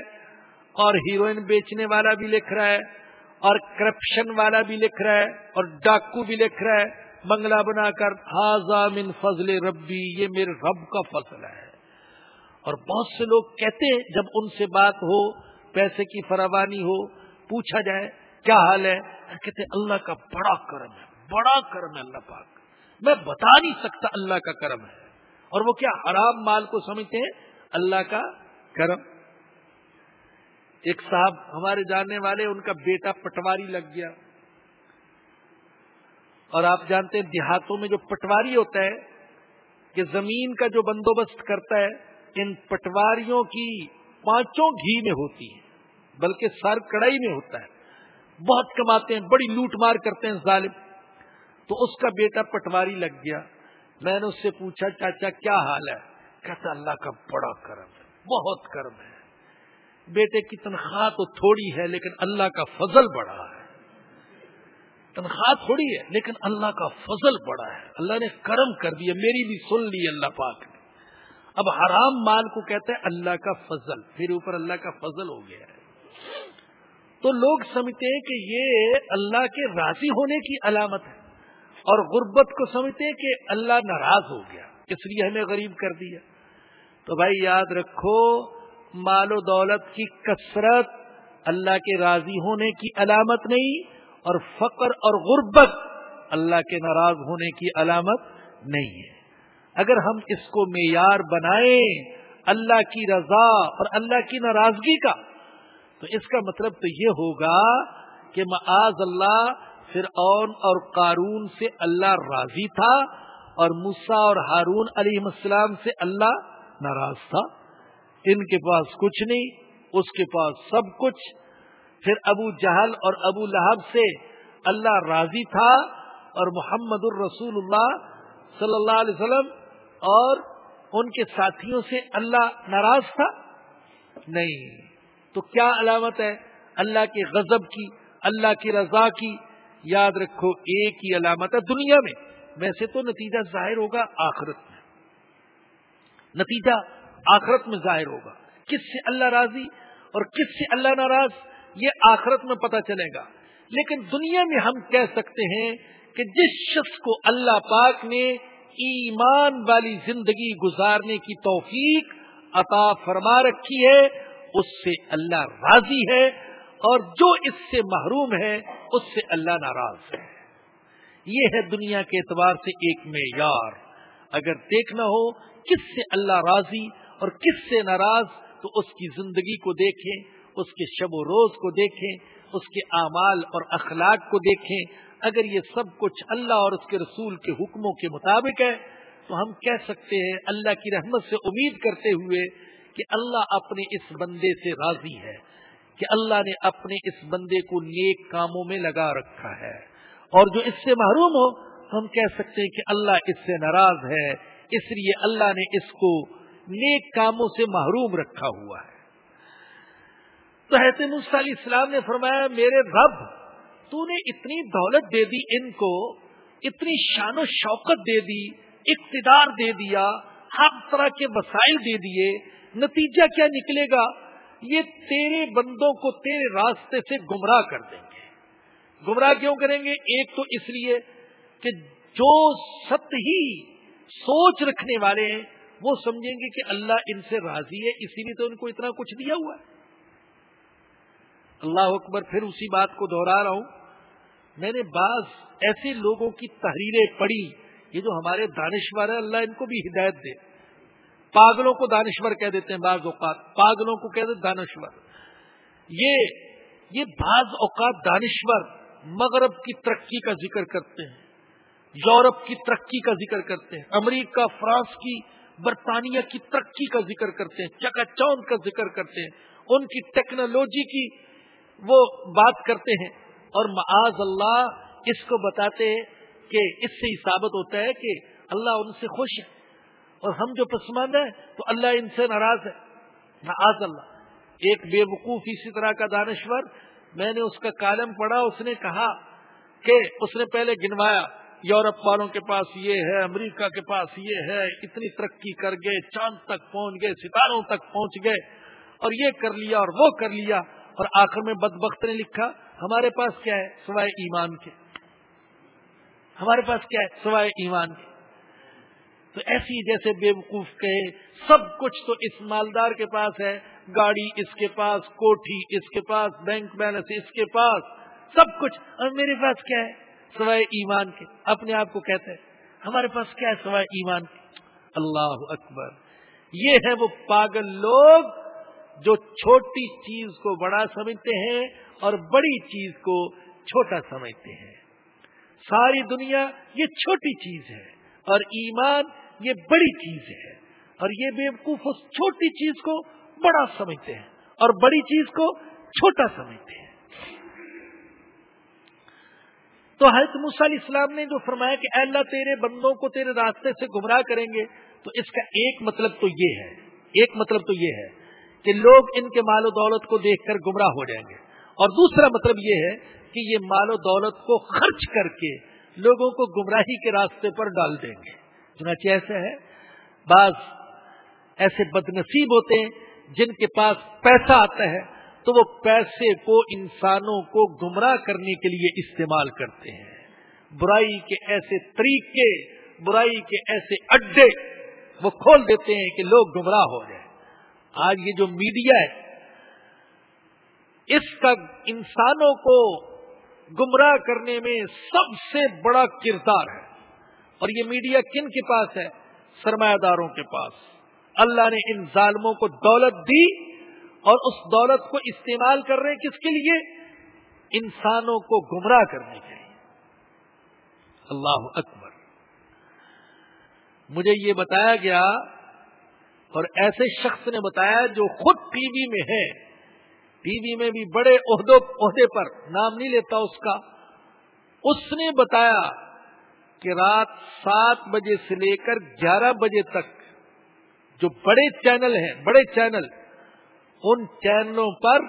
اور ہیروئن بیچنے والا بھی لکھ رہا ہے اور کرپشن والا بھی لکھ رہا ہے اور ڈاکو بھی لکھ رہا ہے۔ بنگلہ بنا کر من فضل ربی، یہ میرے رب کا فضل ہے۔ اور بہت سے لوگ کہتے ہیں، جب ان سے بات ہو، پیسے کی فراوانی ہو، پوچھا جائے، کیا حال ہے؟ کہتے اللہ کا بڑا کرم ہے، بڑا کرم ہے اللہ پاک۔ میں بتا نہیں سکتا اللہ کا کرم ہے۔ اور وہ کیا حرام مال کو سمجھتے ہیں؟ اللہ کا کرم۔ ایک صاحب ہمارے جاننے والے، ان کا بیٹا پٹواری لگ گیا۔ اور آپ جانتے ہیں دیہاتوں میں جو پٹواری ہوتا ہے، کہ زمین کا جو بندوبست کرتا ہے، ان پٹواریوں کی پانچوں گھی میں ہوتی ہے، بلکہ سر کڑائی میں ہوتا ہے۔ بہت کماتے ہیں، بڑی لوٹ مار کرتے ہیں ظالم۔ تو اس کا بیٹا پٹواری لگ گیا۔ میں نے اس سے پوچھا، چاچا، کیا حال ہے؟ کہتا، اللہ کا بڑا کرم ہے، بہت کرم ہے۔ بیٹے کی تنخواہ تو تھوڑی ہے، لیکن اللہ کا فضل بڑا ہے۔ تنخواہ تھوڑی ہے، لیکن اللہ کا فضل بڑا ہے۔ اللہ نے کرم کر دیا، میری بھی سن لی اللہ پاک نے۔ اب حرام مال کو کہتے ہیں اللہ کا فضل، پھر اوپر اللہ کا فضل ہو گیا ہے۔ تو لوگ سمجھتے ہیں کہ یہ اللہ کے راضی ہونے کی علامت ہے۔ اور غربت کو سمجھتے کہ اللہ ناراض ہو گیا، اس لیے ہمیں غریب کر دیا۔ تو بھائی یاد رکھو، مال و دولت کی کثرت اللہ کے راضی ہونے کی علامت نہیں اور فقر اور غربت اللہ کے ناراض ہونے کی علامت نہیں ہے۔ اگر ہم اس کو معیار بنائیں اللہ کی رضا اور اللہ کی ناراضگی کا، تو اس کا مطلب تو یہ ہوگا کہ معاذ اللہ فرعون اور قارون سے اللہ راضی تھا اور مسا اور ہارون علیہ السلام سے اللہ ناراض تھا۔ ان کے پاس کچھ نہیں، اس کے پاس سب کچھ۔ پھر ابو جہل اور ابو لہب سے اللہ راضی تھا اور محمد الرسول اللہ صلی اللہ علیہ وسلم اور ان کے ساتھیوں سے اللہ ناراض تھا۔ نہیں، تو کیا علامت ہے؟ اللہ کے غضب کی، اللہ کی رضا کی یاد رکھو، ایک ہی علامت ہے دنیا میں۔ ویسے تو نتیجہ ظاہر ہوگا آخرت میں۔ نتیجہ آخرت میں ظاہر ہوگا۔ کس سے اللہ راضی اور کس سے اللہ ناراض؟ یہ آخرت میں پتہ چلے گا۔ لیکن دنیا میں ہم کہہ سکتے ہیں کہ جس شخص کو اللہ پاک نے ایمان والی زندگی گزارنے کی توفیق عطا فرما رکھی ہے، اس سے اللہ راضی ہے اور جو اس سے محروم ہے اس سے اللہ ناراض ہے۔ یہ ہے دنیا کے اعتبار سے ایک معیار۔ اگر دیکھنا ہو کس سے اللہ راضی اور کس سے ناراض، تو اس کی زندگی کو دیکھیں، اس کے شب و روز کو دیکھیں، اس کے اعمال اور اخلاق کو دیکھیں۔ اگر یہ سب کچھ اللہ اور اس کے رسول کے حکموں کے مطابق ہے، تو ہم کہہ سکتے ہیں اللہ کی رحمت سے امید کرتے ہوئے کہ اللہ اپنے اس بندے سے راضی ہے۔ کہ اللہ نے اپنے اس بندے کو نیک کاموں میں لگا رکھا ہے۔ اور جو اس سے محروم ہو تو ہم کہہ سکتے ہیں کہ اللہ اس سے ناراض ہے۔ اس لیے اللہ نے اس کو نیک کاموں سے محروم رکھا ہوا ہے۔ تو حسین علیہ السلام نے فرمایا، میرے رب، تو نے اتنی دولت دے دی ان کو، اتنی شان و شوقت دے دی، اقتدار دے دیا، ہر طرح کے وسائل دے دیے، نتیجہ کیا نکلے گا؟ یہ تیرے بندوں کو تیرے راستے سے گمراہ کر دیں گے۔ گمراہ کیوں کریں گے؟ ایک تو اس لیے کہ جو ست ہی سوچ رکھنے والے ہیں، وہ سمجھیں گے کہ اللہ ان سے راضی ہے، اسی لیے تو ان کو اتنا کچھ دیا ہوا ہے۔ اللہ اکبر، پھر اسی بات کو دوہرا رہا ہوں۔ میں نے بعض ایسے لوگوں کی تحریریں پڑھی، یہ جو ہمارے دانشور ہیں، اللہ ان کو بھی ہدایت دے۔ پاگلوں کو دانشور کہہ دیتے ہیں بعض اوقات، پاگلوں کو کہہ دیتے دانشور۔ یہ یہ بعض اوقات دانشور مغرب کی ترقی کا ذکر کرتے ہیں، یورپ کی ترقی کا ذکر کرتے ہیں، امریکہ، فرانس کی، برطانیہ کی ترقی کا ذکر کرتے ہیں، چکا چوند کا ذکر کرتے ہیں۔ ان کی ٹیکنالوجی کی وہ بات کرتے ہیں اور معاذ اللہ اس کو بتاتے ہیں کہ اس سے ہی ثابت ہوتا ہے کہ اللہ ان سے خوش ہے۔ اور ہم جو پسماند ہیں تو اللہ ان سے ناراض ہے۔ معاذ اللہ۔ ایک بے وقوف اسی طرح کا دانشور، میں نے اس کا کالم پڑھا، اس نے کہا کہ اس نے پہلے گنوایا، یورپ والوں کے پاس یہ ہے، امریکہ کے پاس یہ ہے، اتنی ترقی کر گئے، چاند تک پہنچ گئے، ستاروں تک پہنچ گئے، اور یہ کر لیا اور وہ کر لیا، اور آخر میں بدبخت نے لکھا، ہمارے پاس کیا ہے؟ سوائے ایمان کے۔ ہمارے پاس کیا ہے؟ سوائے ایمان کے۔ تو ایسی جیسے بے وقوف کہے سب کچھ تو اس مالدار کے پاس ہے، گاڑی اس کے پاس، کوٹھی اس کے پاس، بینک بیلنس اس کے پاس، سب کچھ۔ اور میرے پاس کیا ہے؟ سوائے ایمان کے۔ اپنے آپ کو کہتے ہیں، ہمارے پاس کیا ہے سوائے ایمان کے؟ اللہ اکبر۔ یہ ہے وہ پاگل لوگ جو چھوٹی چیز کو بڑا سمجھتے ہیں اور بڑی چیز کو چھوٹا سمجھتے ہیں۔ ساری دنیا یہ چھوٹی چیز ہے اور ایمان یہ بڑی چیز ہے اور یہ بے وقوف اس چھوٹی چیز کو بڑا سمجھتے ہیں اور بڑی چیز کو چھوٹا سمجھتے ہیں۔ تو حضرت علیہ السلام نے جو فرمایا کہ اللہ تیرے بندوں کو تیرے راستے سے گمراہ کریں گے، تو اس کا ایک مطلب تو یہ ہے، ایک مطلب تو یہ ہے کہ لوگ ان کے مال و دولت کو دیکھ کر گمراہ ہو جائیں گے۔ اور دوسرا مطلب یہ ہے کہ یہ مال و دولت کو خرچ کر کے لوگوں کو گمراہی کے راستے پر ڈال دیں گے۔ چنانچہ ایسا ہے، بعض ایسے بد نصیب ہوتے ہیں جن کے پاس پیسہ آتا ہے، تو وہ پیسے کو انسانوں کو گمراہ کرنے کے لیے استعمال کرتے ہیں۔ برائی کے ایسے طریقے، برائی کے ایسے اڈے وہ کھول دیتے ہیں کہ لوگ گمراہ ہو جائیں۔ آج یہ جو میڈیا ہے، اس کا انسانوں کو گمراہ کرنے میں سب سے بڑا کردار ہے۔ اور یہ میڈیا کن کے پاس ہے؟ سرمایہ داروں کے پاس۔ اللہ نے ان ظالموں کو دولت دی اور اس دولت کو استعمال کر رہے کس کے لیے؟ انسانوں کو گمراہ کرنے کے لیے۔ اللہ اکبر۔ مجھے یہ بتایا گیا اور ایسے شخص نے بتایا جو خود ٹی وی میں ہے۔ ٹی وی میں بھی بڑے عہدے پر نام نہیں لیتا اس کا۔ اس نے بتایا کہ رات سات بجے سے لے کر گیارہ بجے تک جو بڑے چینل ہیں، بڑے چینل، ان چینلوں پر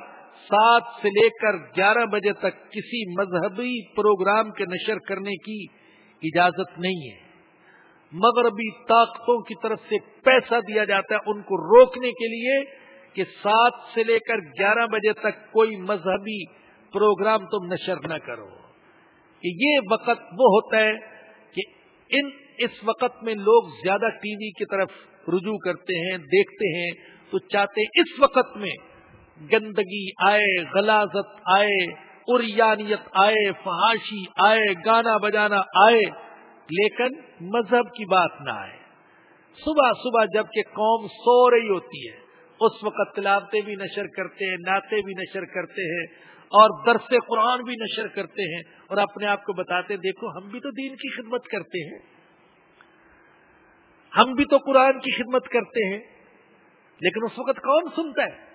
سات سے لے کر گیارہ بجے تک کسی مذہبی پروگرام کے نشر کرنے کی اجازت نہیں ہے۔ مغربی طاقتوں کی طرف سے پیسہ دیا جاتا ہے ان کو روکنے کے لیے کہ سات سے لے کر گیارہ بجے تک کوئی مذہبی پروگرام تم نشر نہ کرو۔ کہ یہ وقت وہ ہوتا ہے ان اس وقت میں لوگ زیادہ ٹی وی کی طرف رجوع کرتے ہیں، دیکھتے ہیں، تو چاہتے اس وقت میں گندگی آئے، غلازت آئے، اریانیت آئے، فحاشی آئے، گانا بجانا آئے، لیکن مذہب کی بات نہ آئے۔ صبح صبح جبکہ قوم سو رہی ہوتی ہے، اس وقت تلاوتیں بھی نشر کرتے ہیں، نعتیں بھی نشر کرتے ہیں اور درس قرآن بھی نشر کرتے ہیں اور اپنے آپ کو بتاتے دیکھو، ہم بھی تو دین کی خدمت کرتے ہیں۔ ہم بھی تو قرآن کی خدمت کرتے ہیں۔ لیکن اس وقت کون سنتا ہے؟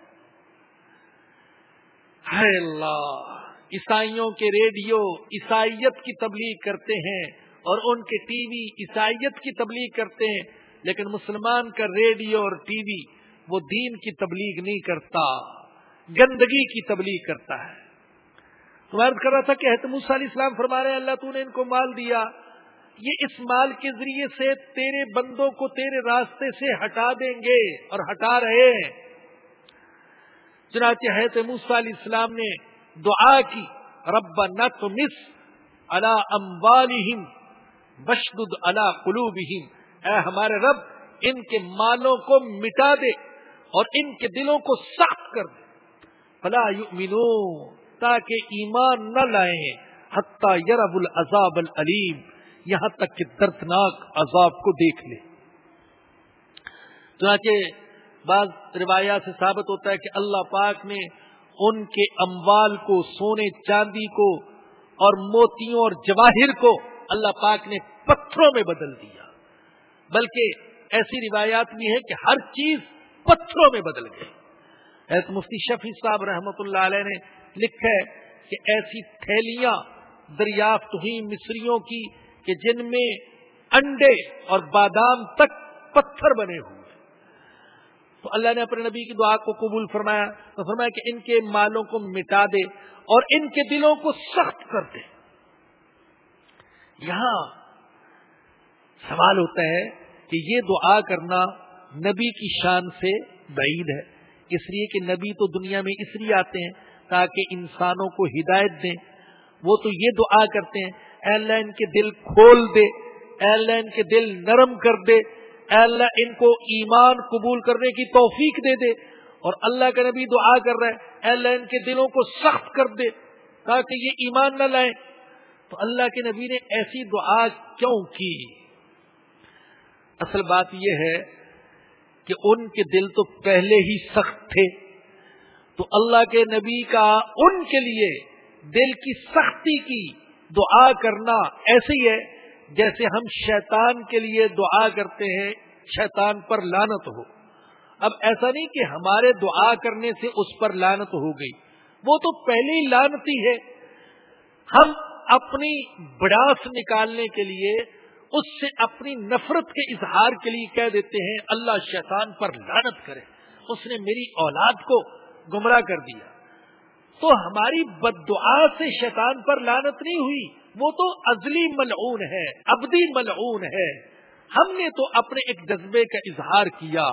اللہ، عیسائیوں کے ریڈیو عیسائیت کی تبلیغ کرتے ہیں اور ان کے ٹی وی عیسائیت کی تبلیغ کرتے ہیں، لیکن مسلمان کا ریڈیو اور ٹی وی وہ دین کی تبلیغ نہیں کرتا، گندگی کی تبلیغ کرتا ہے۔ تمہارا کر رہا تھا کہ علیہ السلام فرما رہے ہیں، اللہ تو نے ان کو مال دیا۔ یہ اس مال کے ذریعے سے تیرے بندوں کو تیرے راستے سے ہٹا دیں گے اور ہٹا رہے ہیں۔ چنانچہ حیرت موسا علیہ السلام نے دعا کی رب نت مس اللہ اموالہم بشد اللہ قلوبہم۔ اے ہمارے رب، ان کے مالوں کو مٹا دے اور ان کے دلوں کو سخت کر دے۔ فلا یؤمنو تاکہ ایمان نہ لائیں حتیٰ یرب العذاب العلیم، یہاں تک کہ دردناک عذاب کو دیکھ لے چنانچہ بعض روایات سے ثابت ہوتا ہے کہ اللہ پاک نے ان کے اموال کو، سونے چاندی کو اور موتیوں اور جواہر کو اللہ پاک نے پتھروں میں بدل دیا۔ بلکہ ایسی روایات بھی ہے کہ ہر چیز پتھروں میں بدل گئے ایس مفتی شفیع صاحب رحمت اللہ علیہ نے لکھا ہے کہ ایسی تھیلیاں دریافت ہوئی مصریوں کی کہ جن میں انڈے اور بادام تک پتھر بنے ہوئے تو اللہ نے اپنے نبی کی دعا کو قبول فرمایا تو فرمایا کہ ان کے مالوں کو مٹا دے اور ان کے دلوں کو سخت کر دے۔ یہاں سوال ہوتا ہے کہ یہ دعا کرنا نبی کی شان سے بعید ہے۔ اس لیے کہ نبی تو دنیا میں اس لیے آتے ہیں تاکہ انسانوں کو ہدایت دیں۔ وہ تو یہ دعا کرتے ہیں، اے اللہ ان کے دل کھول دے، اے اللہ ان کے دل نرم کر دے، اے اللہ ان کو ایمان قبول کرنے کی توفیق دے دے۔ اور اللہ کا نبی دعا کر رہا ہے، اے اللہ ان کے دلوں کو سخت کر دے تاکہ یہ ایمان نہ لائیں۔ تو اللہ کے نبی نے ایسی دعا کیوں کی؟ اصل بات یہ ہے کہ ان کے دل تو پہلے ہی سخت تھے۔ تو اللہ کے نبی کا ان کے لیے دل کی سختی کی دعا کرنا ایسے ہی ہے جیسے ہم شیطان کے لیے دعا کرتے ہیں، شیطان پر لانت ہو۔ اب ایسا نہیں کہ ہمارے دعا کرنے سے اس پر لانت ہو گئی۔ وہ تو پہلے ہی لانتی ہے۔ ہم اپنی بڑاس نکالنے کے لیے، اس سے اپنی نفرت کے اظہار کے لیے کہہ دیتے ہیں، اللہ شیطان پر لانت کرے۔ اس نے میری اولاد کو گمراہ کر دیا۔ تو ہماری بد دعا سے شیطان پر لانت نہیں ہوئی، وہ تو ازلی ملعون ہے ابدی ملعون ہے۔ ہم نے تو اپنے ایک جذبے کا اظہار کیا۔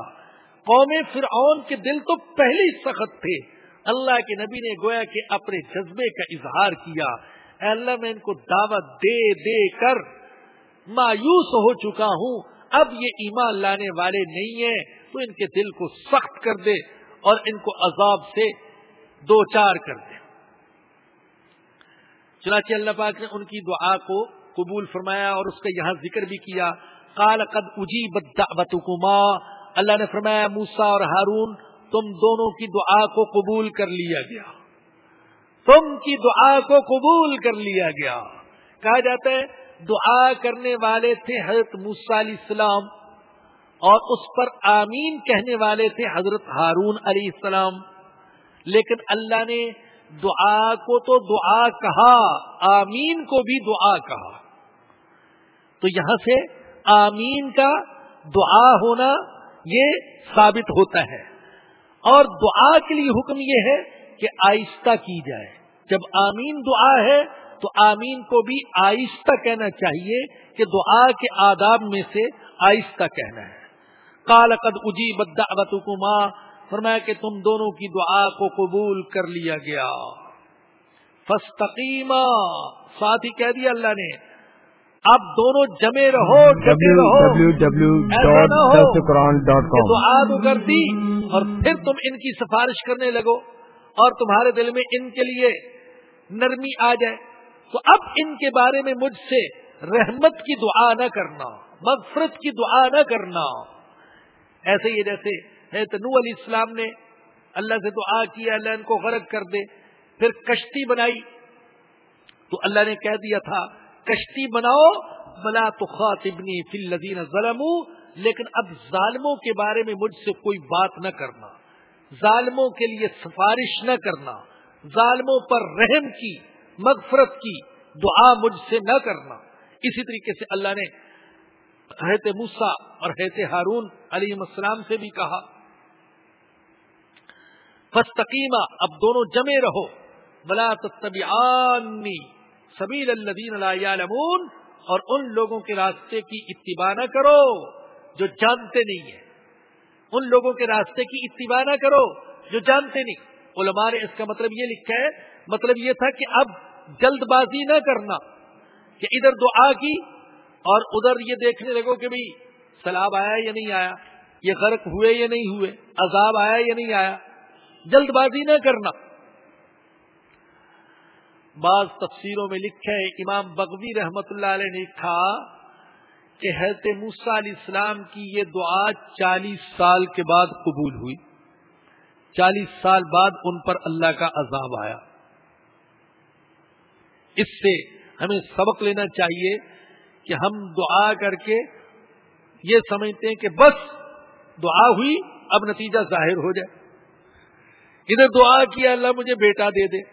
قوم فرعون کے دل تو پہلی سخت تھے۔ اللہ کے نبی نے گویا کہ اپنے جذبے کا اظہار کیا۔ اے اللہ، میں ان کو دعوت دے دے کر مایوس ہو چکا ہوں۔ اب یہ ایمان لانے والے نہیں ہیں، تو ان کے دل کو سخت کر دے۔ اور ان کو عذاب سے دو چار کر دے چنانچہ اللہ پاک نے ان کی دعا کو قبول فرمایا اور اس کا یہاں ذکر بھی کیا۔ کال قد اجی بتما اللہ نے فرمایا موسا اور ہارون، تم دونوں کی دعا کو قبول کر لیا گیا۔ تم کی دعا کو قبول کر لیا گیا۔ کہا جاتا ہے، دعا کرنے والے تھے حضرت علیہ السلام۔ اور اس پر آمین کہنے والے تھے حضرت ہارون علیہ السلام۔ لیکن اللہ نے دعا کو تو دعا کہا، آمین کو بھی دعا کہا۔ تو یہاں سے آمین کا دعا ہونا یہ ثابت ہوتا ہے۔ اور دعا کے لیے حکم یہ ہے کہ آہستہ کی جائے۔ جب آمین دعا ہے تو آمین کو بھی آہستہ کہنا چاہیے کہ دعا کے آداب میں سے آہستہ کہنا ہے۔ کال قد اجی بدعوتکما فرمایا کہ تم دونوں کی دعا کو قبول کر لیا گیا۔ فستقیما ساتھ ہی کہہ دیا اللہ نے اب دونوں جمے رہو جمے رہو۔ دعا تو کر دی اور پھر تم ان کی سفارش کرنے لگو اور تمہارے دل میں ان کے لیے نرمی آ جائے۔ تو اب ان کے بارے میں مجھ سے رحمت کی دعا نہ کرنا مغفرت کی دعا نہ کرنا۔ ایسے ہی جیسے ہے نو علیہ السلام نے اللہ سے دعا کیا اللہ ان کو غرق کر دے، پھر کشتی بنائی۔ تو اللہ نے کہہ دیا تھا، کشتی بناؤ بلا تو خاطبنی فی الذین ظلم لیکن اب ظالموں کے بارے میں مجھ سے کوئی بات نہ کرنا۔ ظالموں کے لیے سفارش نہ کرنا۔ ظالموں پر رحم کی، مغفرت کی دعا مجھ سے نہ کرنا۔ اسی طریقے سے اللہ نے حیرت موسا اور حیرت ہارون علی السلام سے بھی کہا فستقیمہ اب دونوں جمے رہو بلا تبانی سبیل اللہ اور ان لوگوں کے راستے کی اتباع نہ کرو جو جانتے نہیں ہیں۔ ان لوگوں کے راستے کی اتباع نہ کرو جو جانتے نہیں۔ علماء نے اس کا مطلب یہ لکھا ہے مطلب یہ تھا کہ اب جلد بازی نہ کرنا، کہ ادھر دعا کی اور ادھر یہ دیکھنے لگو کہ بھائی سیلاب آیا یا نہیں آیا؟ یہ غرق ہوئے یا نہیں ہوئے؟ عذاب آیا یا نہیں آیا؟ جلد بازی نہ کرنا۔ بعض تفسیروں میں لکھے امام بغوی رحمت اللہ علیہ نے لکھا کہ حضرت موسا علیہ السلام کی یہ دعا چالیس سال کے بعد قبول ہوئی۔ چالیس سال بعد ان پر اللہ کا عذاب آیا۔ اس سے ہمیں سبق لینا چاہیے کہ ہم دعا کر کے یہ سمجھتے ہیں کہ بس دعا ہوئی، اب نتیجہ ظاہر ہو جائے۔ ادھر دعا کیا اللہ مجھے بیٹا دے دے۔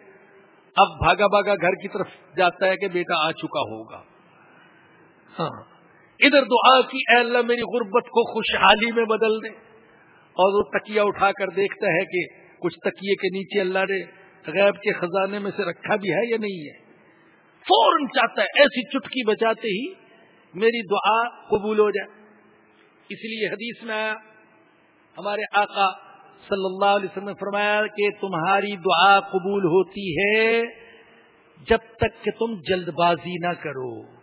اب بھاگا بھاگا گھر کی طرف جاتا ہے کہ بیٹا آ چکا ہوگا۔ ہاں۔ ادھر دعا کی، اے اللہ میری غربت کو خوشحالی میں بدل دے۔ اور وہ تکیا اٹھا کر دیکھتا ہے کہ کچھ تکیے کے نیچے اللہ نے غیب کے خزانے میں سے رکھا بھی ہے یا نہیں ہے۔ فوراً چاہتا ہے، ایسی چٹکی بچاتے ہی میری دعا قبول ہو جائے۔ اس لیے حدیث میں آیا ہمارے آقا صلی اللہ علیہ وسلم نے فرمایا کہ تمہاری دعا قبول ہوتی ہے جب تک کہ تم جلد بازی نہ کرو۔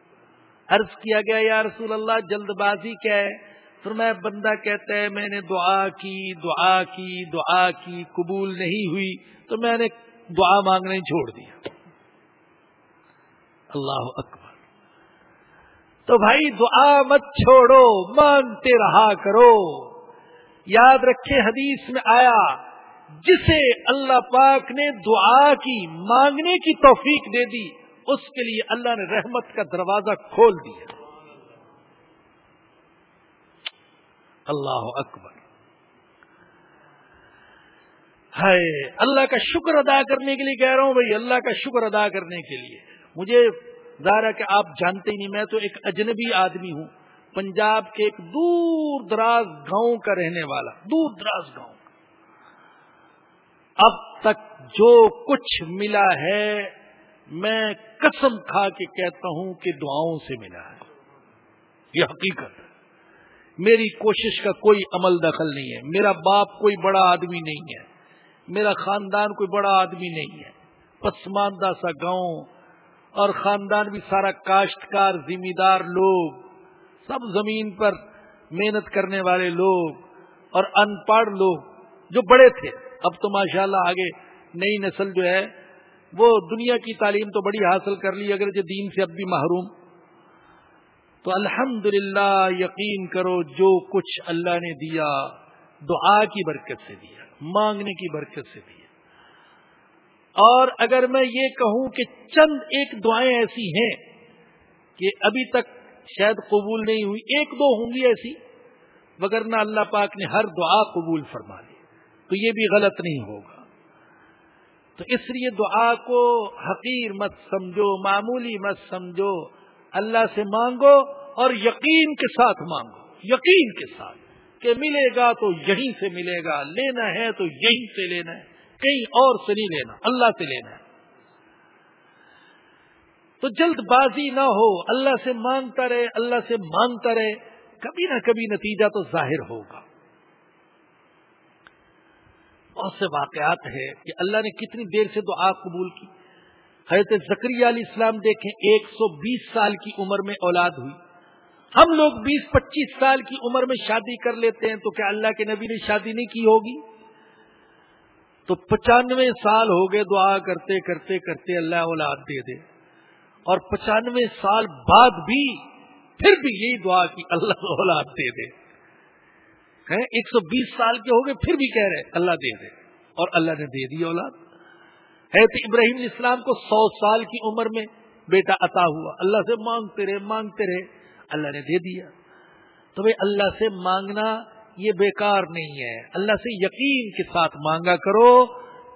عرض کیا گیا، یا رسول اللہ جلد بازی کیا ہے؟ فرمایا بندہ کہتا ہے، میں نے دعا کی دعا کی دعا کی، قبول نہیں ہوئی، تو میں نے دعا مانگنے چھوڑ دیا۔ اللہ اکبر۔ تو بھائی دعا مت چھوڑو مانگتے رہا کرو۔ یاد رکھے حدیث میں آیا، جسے اللہ پاک نے دعا کی، مانگنے کی توفیق دے دی، اس کے لیے اللہ نے رحمت کا دروازہ کھول دیا۔ اللہ اکبر۔ ہے اللہ کا شکر ادا کرنے کے لیے کہہ رہا ہوں بھائی، اللہ کا شکر ادا کرنے کے لیے۔ مجھے ظاہر ہے کہ آپ جانتے ہی نہیں، میں تو ایک اجنبی آدمی ہوں۔ پنجاب کے ایک دور دراز گاؤں کا رہنے والا، دور دراز گاؤں۔ اب تک جو کچھ ملا ہے، میں قسم کھا کے کہتا ہوں کہ دعاؤں سے ملا ہے۔ یہ حقیقت ہے۔ میری کوشش کا کوئی عمل دخل نہیں ہے۔ میرا باپ کوئی بڑا آدمی نہیں ہے۔ میرا خاندان کوئی بڑا آدمی نہیں ہے۔ پسماندہ سا گاؤں اور خاندان بھی سارا کاشتکار ذمہ دار لوگ، سب زمین پر محنت کرنے والے لوگ اور ان پڑھ لوگ جو بڑے تھے۔ اب تو ماشاءاللہ آگے نئی نسل جو ہے، وہ دنیا کی تعلیم تو بڑی حاصل کر لی اگر جو دین سے اب بھی محروم۔ تو الحمد یقین کرو، جو کچھ اللہ نے دیا، دعا کی برکت سے دیا، مانگنے کی برکت سے دیا۔ اور اگر میں یہ کہوں کہ چند ایک دعائیں ایسی ہیں کہ ابھی تک شاید قبول نہیں ہوئی، ایک دو ہوں گی ایسی وگرنہ اللہ پاک نے ہر دعا قبول فرما لی۔ تو یہ بھی غلط نہیں ہوگا۔ تو اس لیے دعا کو حقیر مت سمجھو، معمولی مت سمجھو۔ اللہ سے مانگو اور یقین کے ساتھ مانگو، یقین کے ساتھ کہ ملے گا تو یہیں سے ملے گا، لینا ہے تو یہیں سے لینا ہے۔ کہیں اور سے نہیں لینا، اللہ سے لینا ہے۔ تو جلد بازی نہ ہو، اللہ سے مانگتا رہے، اللہ سے مانگتا رہے، کبھی نہ کبھی نتیجہ تو ظاہر ہوگا۔ بہت سے واقعات ہے کہ اللہ نے کتنی دیر سے دعا قبول کی۔ حضرت زکری علیہ السلام دیکھیں، ایک سو بیس سال کی عمر میں اولاد ہوئی۔ ہم لوگ بیس پچیس سال کی عمر میں شادی کر لیتے ہیں تو کیا اللہ کے نبی نے شادی نہیں کی ہوگی؟ تو پچانوے سال ہو گئے دعا کرتے کرتے کرتے اللہ اولاد دے دے۔ اور پچانوے سال بعد بھی پھر بھی یہی دعا کی اللہ اولاد دے دے۔ ایک سو بیس سال کے ہو گئے پھر بھی کہہ رہے اللہ دے دے۔ اور اللہ نے دے دی اولاد۔ ہے تو ابراہیم اسلام کو سو سال کی عمر میں بیٹا عطا ہوا۔ اللہ سے مانگتے رہے مانگتے رہے۔ اللہ نے دے دیا۔ تو بھائی، اللہ سے مانگنا یہ بیکار نہیں ہے۔ اللہ سے یقین کے ساتھ مانگا کرو،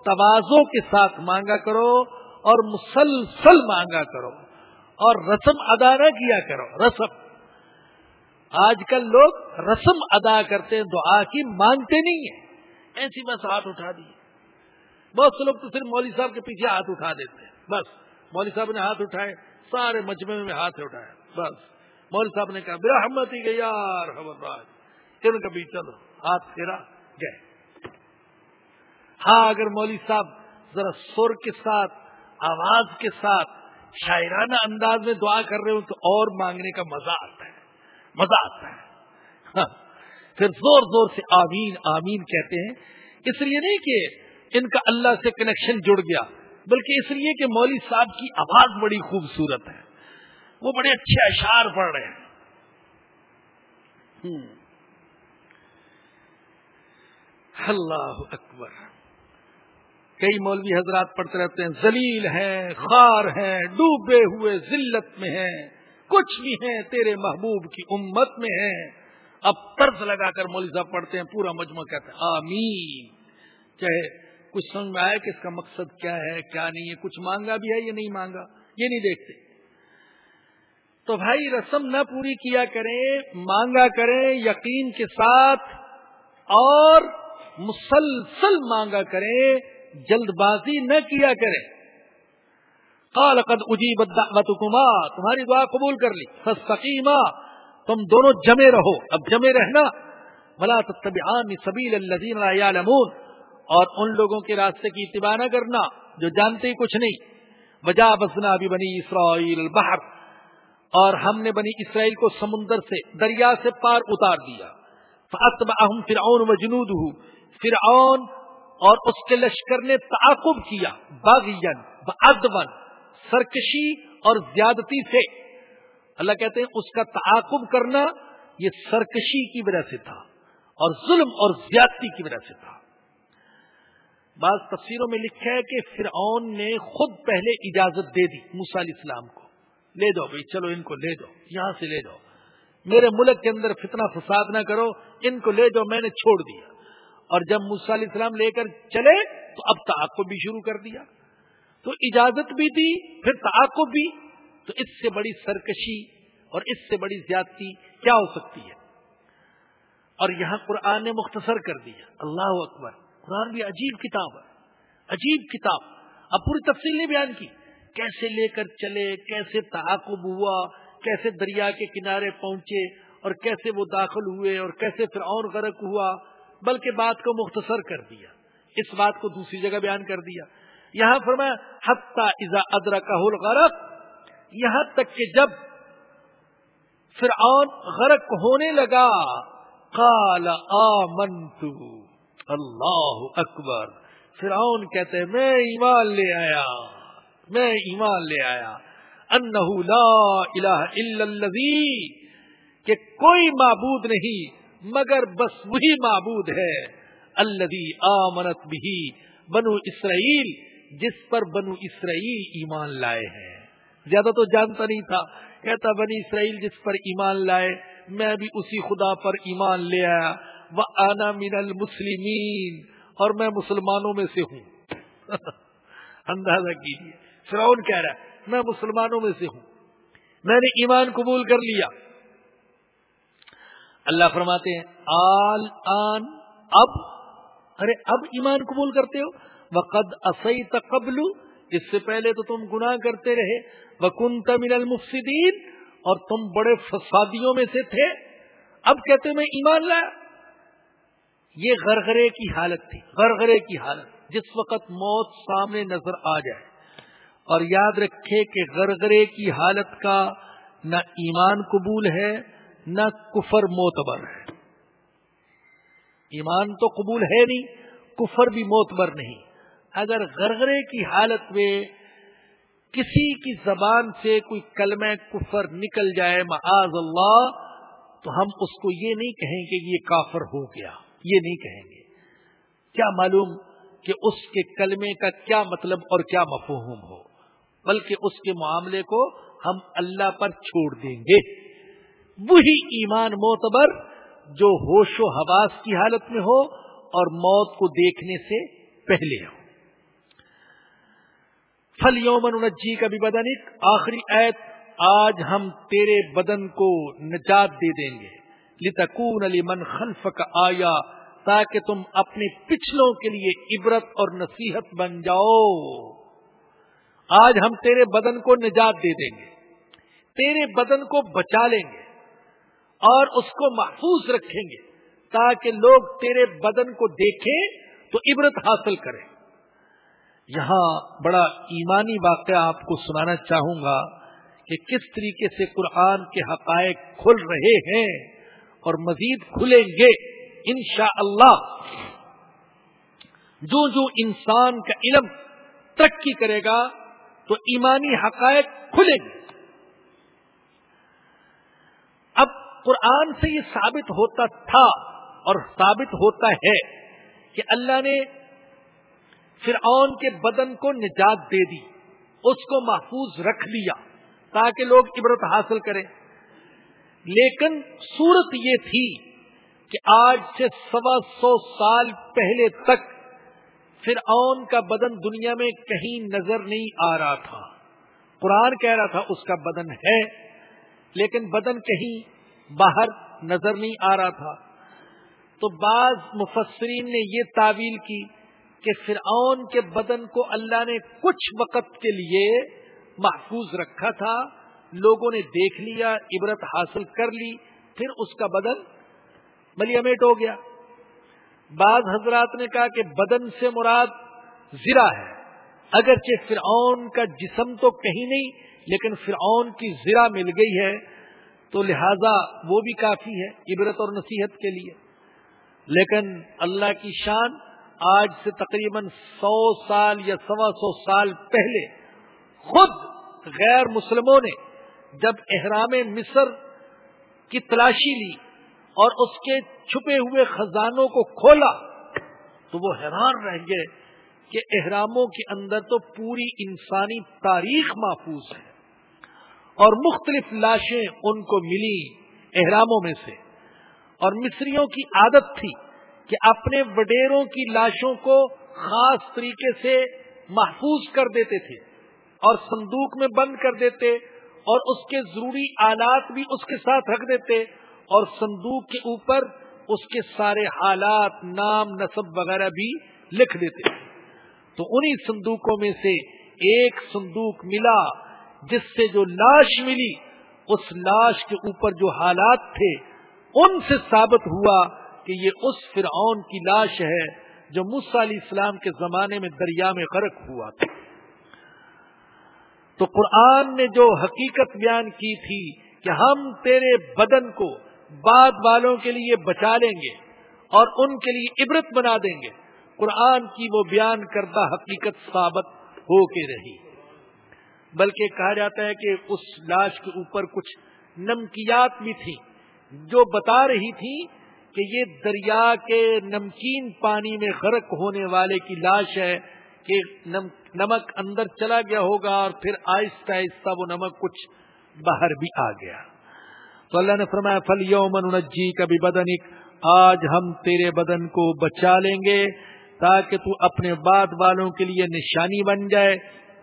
توازوں کے ساتھ مانگا کرو اور مسلسل مانگا کرو اور رسم ادا نہ کیا کرو، رسم۔ آج کل لوگ رسم ادا کرتے ہیں، دعا کی مانگتے نہیں ہیں۔ ایسی بس ہاتھ اٹھا دی بہت سے لوگ تو صرف مولوی صاحب کے پیچھے ہاتھ اٹھا دیتے ہیں۔ بس، مولوی صاحب نے ہاتھ اٹھائے، سارے مجمے میں ہاتھ اٹھائے۔ بس مول صاحب نے کہا برحمت ہی گئی یار راج ان کبھی چلو، ہاتھ پھیرا، گئے۔ ہاں اگر مولوی صاحب ذرا سر کے ساتھ، آواز کے ساتھ شاعرانہ انداز میں دعا کر رہے ہوں تو اور مانگنے کا مزہ آتا ہے۔ مزہ آتا ہے۔ ہاں پھر زور زور سے آمین آمین کہتے ہیں۔ اس لیے نہیں کہ ان کا اللہ سے کنیکشن جڑ گیا، بلکہ اس لیے کہ مولوی صاحب کی آواز بڑی خوبصورت ہے۔ وہ بڑے اچھے اشار پڑھ رہے ہیں۔ اللہ اکبر۔ کئی مولوی حضرات پڑھتے رہتے ہیں زلیل ہیں خار ہیں، ڈوبے ہوئے ذلت میں ہیں، کچھ بھی ہیں، تیرے محبوب کی امت میں ہیں۔ اب طرز لگا کر مولوی صاحب پڑھتے ہیں، پورا مجمع کہتے ہیں، آمین۔ چاہے کچھ سمجھ میں آئے کہ اس کا مقصد کیا ہے، کیا نہیں ہے، کچھ مانگا بھی ہے یا نہیں مانگا، یہ نہیں دیکھتے۔ تو بھائی، رسم نہ پوری کیا کریں، مانگا کریں، یقین کے ساتھ اور مسلسل مانگا کریں جلد بازی نہ کیا کریں قال، قد اجیب الدعوتکما تمہاری دعا قبول کر لی۔ فاستقیما، تم دونوں جمے رہو۔ اب جمے رہنا۔ ملا تبان سبیل الزین اور ان لوگوں کے راستے کی اتباع نہ کرنا جو جانتے ہی کچھ نہیں۔ وجا بسنا بھی بنی اسرائیل البحر، اور ہم نے بنی اسرائیل کو سمندر سے، دریا سے پار اتار دیا۔ فرعون و جنود فرعون اور اس کے لشکر نے تعاقب کیا باغین ادون سرکشی اور زیادتی سے۔ اللہ کہتے ہیں اس کا تعاقب کرنا یہ سرکشی کی وجہ سے تھا اور ظلم اور زیادتی کی وجہ سے تھا۔ بعض تفسیروں میں لکھا ہے کہ فرعون نے خود پہلے اجازت دے دی موسا علیہ السلام کو۔ لے دو بھائی، چلو ان کو لے دو یہاں سے لے دو میرے ملک کے اندر فتنہ فساد نہ کرو، ان کو لے دو میں نے چھوڑ دیا۔ اور جب موسا علیہ السلام لے کر چلے تو اب تعاقب بھی شروع کر دیا۔ تو اجازت بھی دی، پھر تعاقب بھی۔ تو اس سے بڑی سرکشی اور اس سے بڑی زیادتی کیا ہو سکتی ہے؟ اور یہاں قرآن نے مختصر کر دیا۔ اللہ اکبر، قرآن بھی عجیب کتاب ہے۔ عجیب کتاب۔ اب پوری تفصیل نے بیان کی۔ کیسے لے کر چلے، کیسے تعاقب ہوا، کیسے دریا کے کنارے پہنچے اور کیسے وہ داخل ہوئے اور کیسے پھر اور غرق ہوا۔ بلکہ بات کو مختصر کر دیا، اس بات کو دوسری جگہ بیان کر دیا۔ یہاں فرمایا حتہ ازا ادرا کا غرق یہاں تک کہ جب فرعون غرق ہونے لگا کال آمنت، اللہ اکبر۔ فرعون کہتے ہیں میں ایمان لے آیا، میں ایمان لے آیا۔ انہو لا الہ الا الذی کہ کوئی معبود نہیں مگر بس وہی معبود ہے الذی آمنت بھی بنو اسرائیل، جس پر بنو اسرائیل ایمان لائے ہیں۔ زیادہ تو جانتا نہیں تھا، کہتا بنی اسرائیل جس پر ایمان لائے، میں بھی اسی خدا پر ایمان لے آیا۔ وہ آنا من المسلمین، اور میں مسلمانوں میں سے ہوں۔ اندازہ کیجیے فرعون کہہ رہا ہے، میں مسلمانوں میں سے ہوں۔ میں نے ایمان قبول کر لیا۔ اللہ فرماتے ہیں، آل آن، اب۔ ارے، اب ایمان قبول کرتے ہو؟ وقد اسی تقبل اس سے پہلے تو تم گناہ کرتے رہے۔ وکن تمن المفسدین اور تم بڑے فسادیوں میں سے تھے۔ اب کہتے میں ایمان لایا۔ یہ غرغرے کی حالت تھی، غرغرے کی حالت۔ جس وقت موت سامنے نظر آ جائے۔ اور یاد رکھے کہ غرغرے کی حالت کا نہ ایمان قبول ہے نہ کفر موتبر ہے۔ ایمان تو قبول ہے نہیں، کفر بھی موتبر نہیں۔ اگر غرغرے کی حالت میں کسی کی زبان سے کوئی کلمہ کفر نکل جائے معاذ اللہ، تو ہم اس کو یہ نہیں کہیں گے یہ کافر ہو گیا، یہ نہیں کہیں گے۔ کیا معلوم کہ اس کے کلمے کا کیا مطلب اور کیا مفہوم ہو، بلکہ اس کے معاملے کو ہم اللہ پر چھوڑ دیں گے۔ وہی ایمان معتبر جو ہوش و حواس کی حالت میں ہو اور موت کو دیکھنے سے پہلے ہو۔ فل یومن انجی کا بھی بدن آخری ایت آج ہم تیرے بدن کو نجات دے دیں گے۔ لتکون علی من خلف کا آیا تاکہ تم اپنے پچھلوں کے لیے عبرت اور نصیحت بن جاؤ۔ آج ہم تیرے بدن کو نجات دے دیں گے۔ تیرے بدن کو بچا لیں گے۔ اور اس کو محفوظ رکھیں گے تاکہ لوگ تیرے بدن کو دیکھیں تو عبرت حاصل کریں۔ یہاں بڑا ایمانی واقعہ آپ کو سنانا چاہوں گا کہ کس طریقے سے قرآن کے حقائق کھل رہے ہیں اور مزید کھلیں گے انشاءاللہ۔ اللہ جو جو انسان کا علم ترقی کرے گا تو ایمانی حقائق کھلیں گے اب قرآن سے یہ ثابت ہوتا تھا اور ثابت ہوتا ہے کہ اللہ نے فرعون کے بدن کو نجات دے دی، اس کو محفوظ رکھ دیا تاکہ لوگ عبرت حاصل کریں۔ لیکن صورت یہ تھی کہ آج سے سوا سو سال پہلے تک فرعون کا بدن دنیا میں کہیں نظر نہیں آ رہا تھا۔ قرآن کہہ رہا تھا، اس کا بدن ہے، لیکن بدن کہیں باہر نظر نہیں آ رہا تھا۔ تو بعض مفسرین نے یہ تعویل کی کہ فرعون کے بدن کو اللہ نے کچھ وقت کے لیے محفوظ رکھا تھا، لوگوں نے دیکھ لیا، عبرت حاصل کر لی، پھر اس کا بدن ملیمیٹ ہو گیا۔ بعض حضرات نے کہا کہ بدن سے مراد زرا ہے۔ اگرچہ فرعون کا جسم تو کہیں نہیں، لیکن فرعون کی زرا مل گئی ہے۔ تو لہذا وہ بھی کافی ہے عبرت اور نصیحت کے لیے۔ لیکن اللہ کی شان آج سے تقریباً سو سال یا سوا سو سال پہلے خود غیر مسلموں نے جب احرام مصر کی تلاشی لی اور اس کے چھپے ہوئے خزانوں کو کھولا تو وہ حیران رہ گئے کہ احراموں کے اندر تو پوری انسانی تاریخ محفوظ ہے۔ اور مختلف لاشیں ان کو ملی احراموں میں سے۔ اور مصریوں کی عادت تھی کہ اپنے وڈیروں کی لاشوں کو خاص طریقے سے محفوظ کر دیتے تھے اور صندوق میں بند کر دیتے اور اس کے ضروری آلات بھی اس کے ساتھ رکھ دیتے اور صندوق کے اوپر اس کے سارے حالات، نام نصب وغیرہ بھی لکھ دیتے۔ تو انہی صندوقوں میں سے ایک صندوق ملا جس سے جو لاش ملی، اس لاش کے اوپر جو حالات تھے، ان سے ثابت ہوا کہ یہ اس فرعون کی لاش ہے جو مس علیہ السلام کے زمانے میں دریا میں غرق ہوا تھا۔ تو قرآن نے جو حقیقت بیان کی تھی کہ ہم تیرے بدن کو بعد والوں کے لیے بچا لیں گے اور ان کے لیے عبرت بنا دیں گے۔ قرآن کی وہ بیان کردہ حقیقت ثابت ہو کے رہی۔ بلکہ کہا جاتا ہے کہ اس لاش کے اوپر کچھ نمکیات بھی تھی جو بتا رہی تھی کہ یہ دریا کے نمکین پانی میں غرق ہونے والے کی لاش ہے کہ نمک اندر چلا گیا ہوگا اور پھر آہستہ آہستہ وہ نمک کچھ باہر بھی آ گیا۔ تو اللہ نے فرمایا فل یومن جی کبھی بدنک آج ہم تیرے بدن کو بچا لیں گے تاکہ تو اپنے بعد والوں کے لیے نشانی بن جائے۔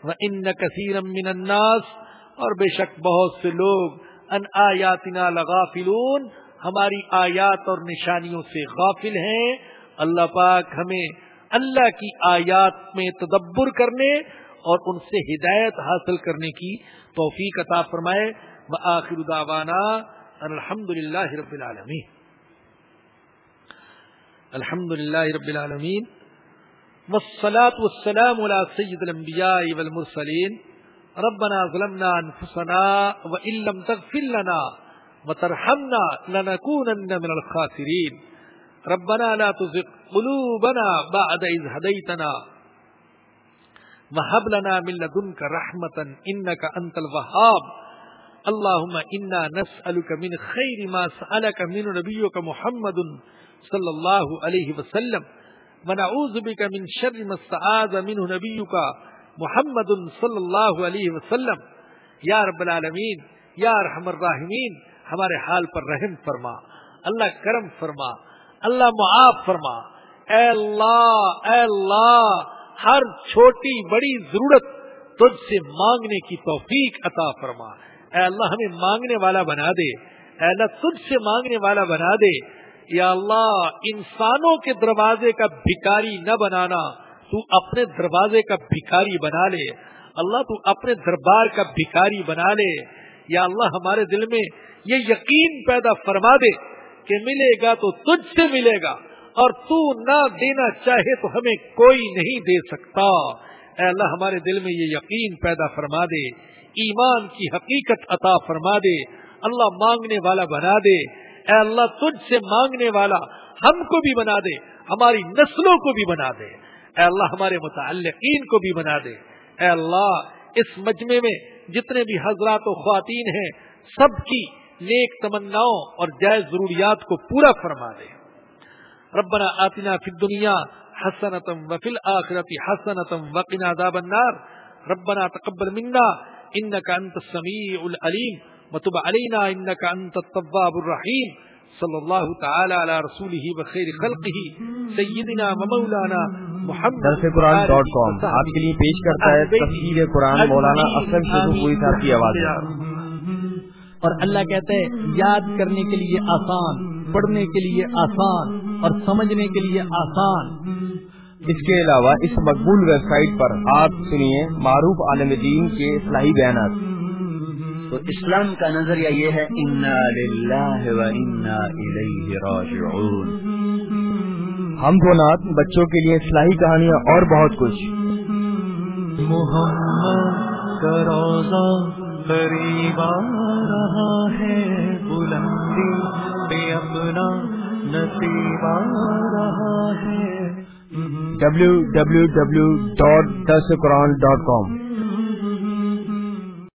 وہ ان کثیر من الناس اور بے شک بہت سے لوگ ان آیاتنا لغافلون، ہماری آیات اور نشانیوں سے غافل ہیں۔ اللہ پاک ہمیں اللہ کی آیات میں تدبر کرنے اور ان سے ہدایت حاصل کرنے کی توفیق عطا فرمائے۔ و آخر داوانا الحمد للہ رب العالمین الحمد للہ رب العالمین والصلاة والسلام على سید الانبیاء والمرسلین ربنا ظلمنا انفسنا وإن لم تغفر لنا وترحمنا لنكونن من الخاسرين. ربنا لا تزغ قلوبنا بعد إذ هديتنا وهب لنا من لدنك رحمة إنك أنت الوهاب. اللهم إنا نسألك من خير ما سألك من نبيك محمد صلى الله عليه وسلم. ونعوذ بك من شر ما استعاذ منه نبيك محمد صلی اللہ علیہ وسلم. یا رب العالمین، یا رحم الراحمین، ہمارے حال پر رحم فرما، اللہ کرم فرما، اللہ معاف فرما. اے اللہ اے اللہ، ہر چھوٹی بڑی ضرورت تجھ سے مانگنے کی توفیق عطا فرما. اے اللہ، ہمیں مانگنے والا بنا دے۔ اے اللہ، تجھ سے مانگنے والا بنا دے۔ یا اللہ، انسانوں کے دروازے کا بھکاری نہ بنانا، تو اپنے دروازے کا بھکاری بنا لے۔ اللہ، تو اپنے دربار کا بھکاری بنا لے۔ یا اللہ، ہمارے دل میں یہ یقین پیدا فرما دے کہ ملے گا تو تجھ سے ملے گا، اور تو نہ دینا چاہے تو ہمیں کوئی نہیں دے سکتا۔ اے اللہ، ہمارے دل میں یہ یقین پیدا فرما دے۔ ایمان کی حقیقت عطا فرما دے۔ اللہ مانگنے والا بنا دے۔ اے اللہ تجھ سے مانگنے والا ہم کو بھی بنا دے، ہماری نسلوں کو بھی بنا دے۔ اے اللہ ہمارے متعلقین کو بھی بنا دے۔ اے اللہ، اس مجمع میں جتنے بھی حضرات و خواتین ہیں، سب کی نیک تمناؤں اور جائز ضروریات کو پورا فرما دے۔ ربنا آتنا فی الدنیا حسنتم وفی الاخرت حسنتم وقنا عذاب النار۔ ربنا تقبل منا انك انت السميع العليم وتب علينا انك انت التواب الرحيم. صلی اللہ تعالی علی رسوله بخیر خلقه سیدنا و مولانا محمد درس قرآن ڈاٹ کام آپ کے لیے پیش کرتا ہے تفسیر قرآن مولانا شروع پوری صاحب کی آواز. اور اللہ کہتا ہے یاد کرنے کے لیے آسان پڑھنے کے لیے آسان اور سمجھنے کے لیے آسان. اس کے علاوہ اس مقبول ویب سائٹ پر آپ سنیے معروف عالم دین کے اصلاحی بیانات. تو اسلام کا نظریہ یہ ہے انا للہ و انا الیہ راجعون ہم کو نات بچوں کے لیے اصلاحی کہانیاں اور بہت کچھ۔ محمد کا روزہ قریب آ رہا ہے بلندی پہ اپنا نصیب آ رہا ہے۔ ڈبلو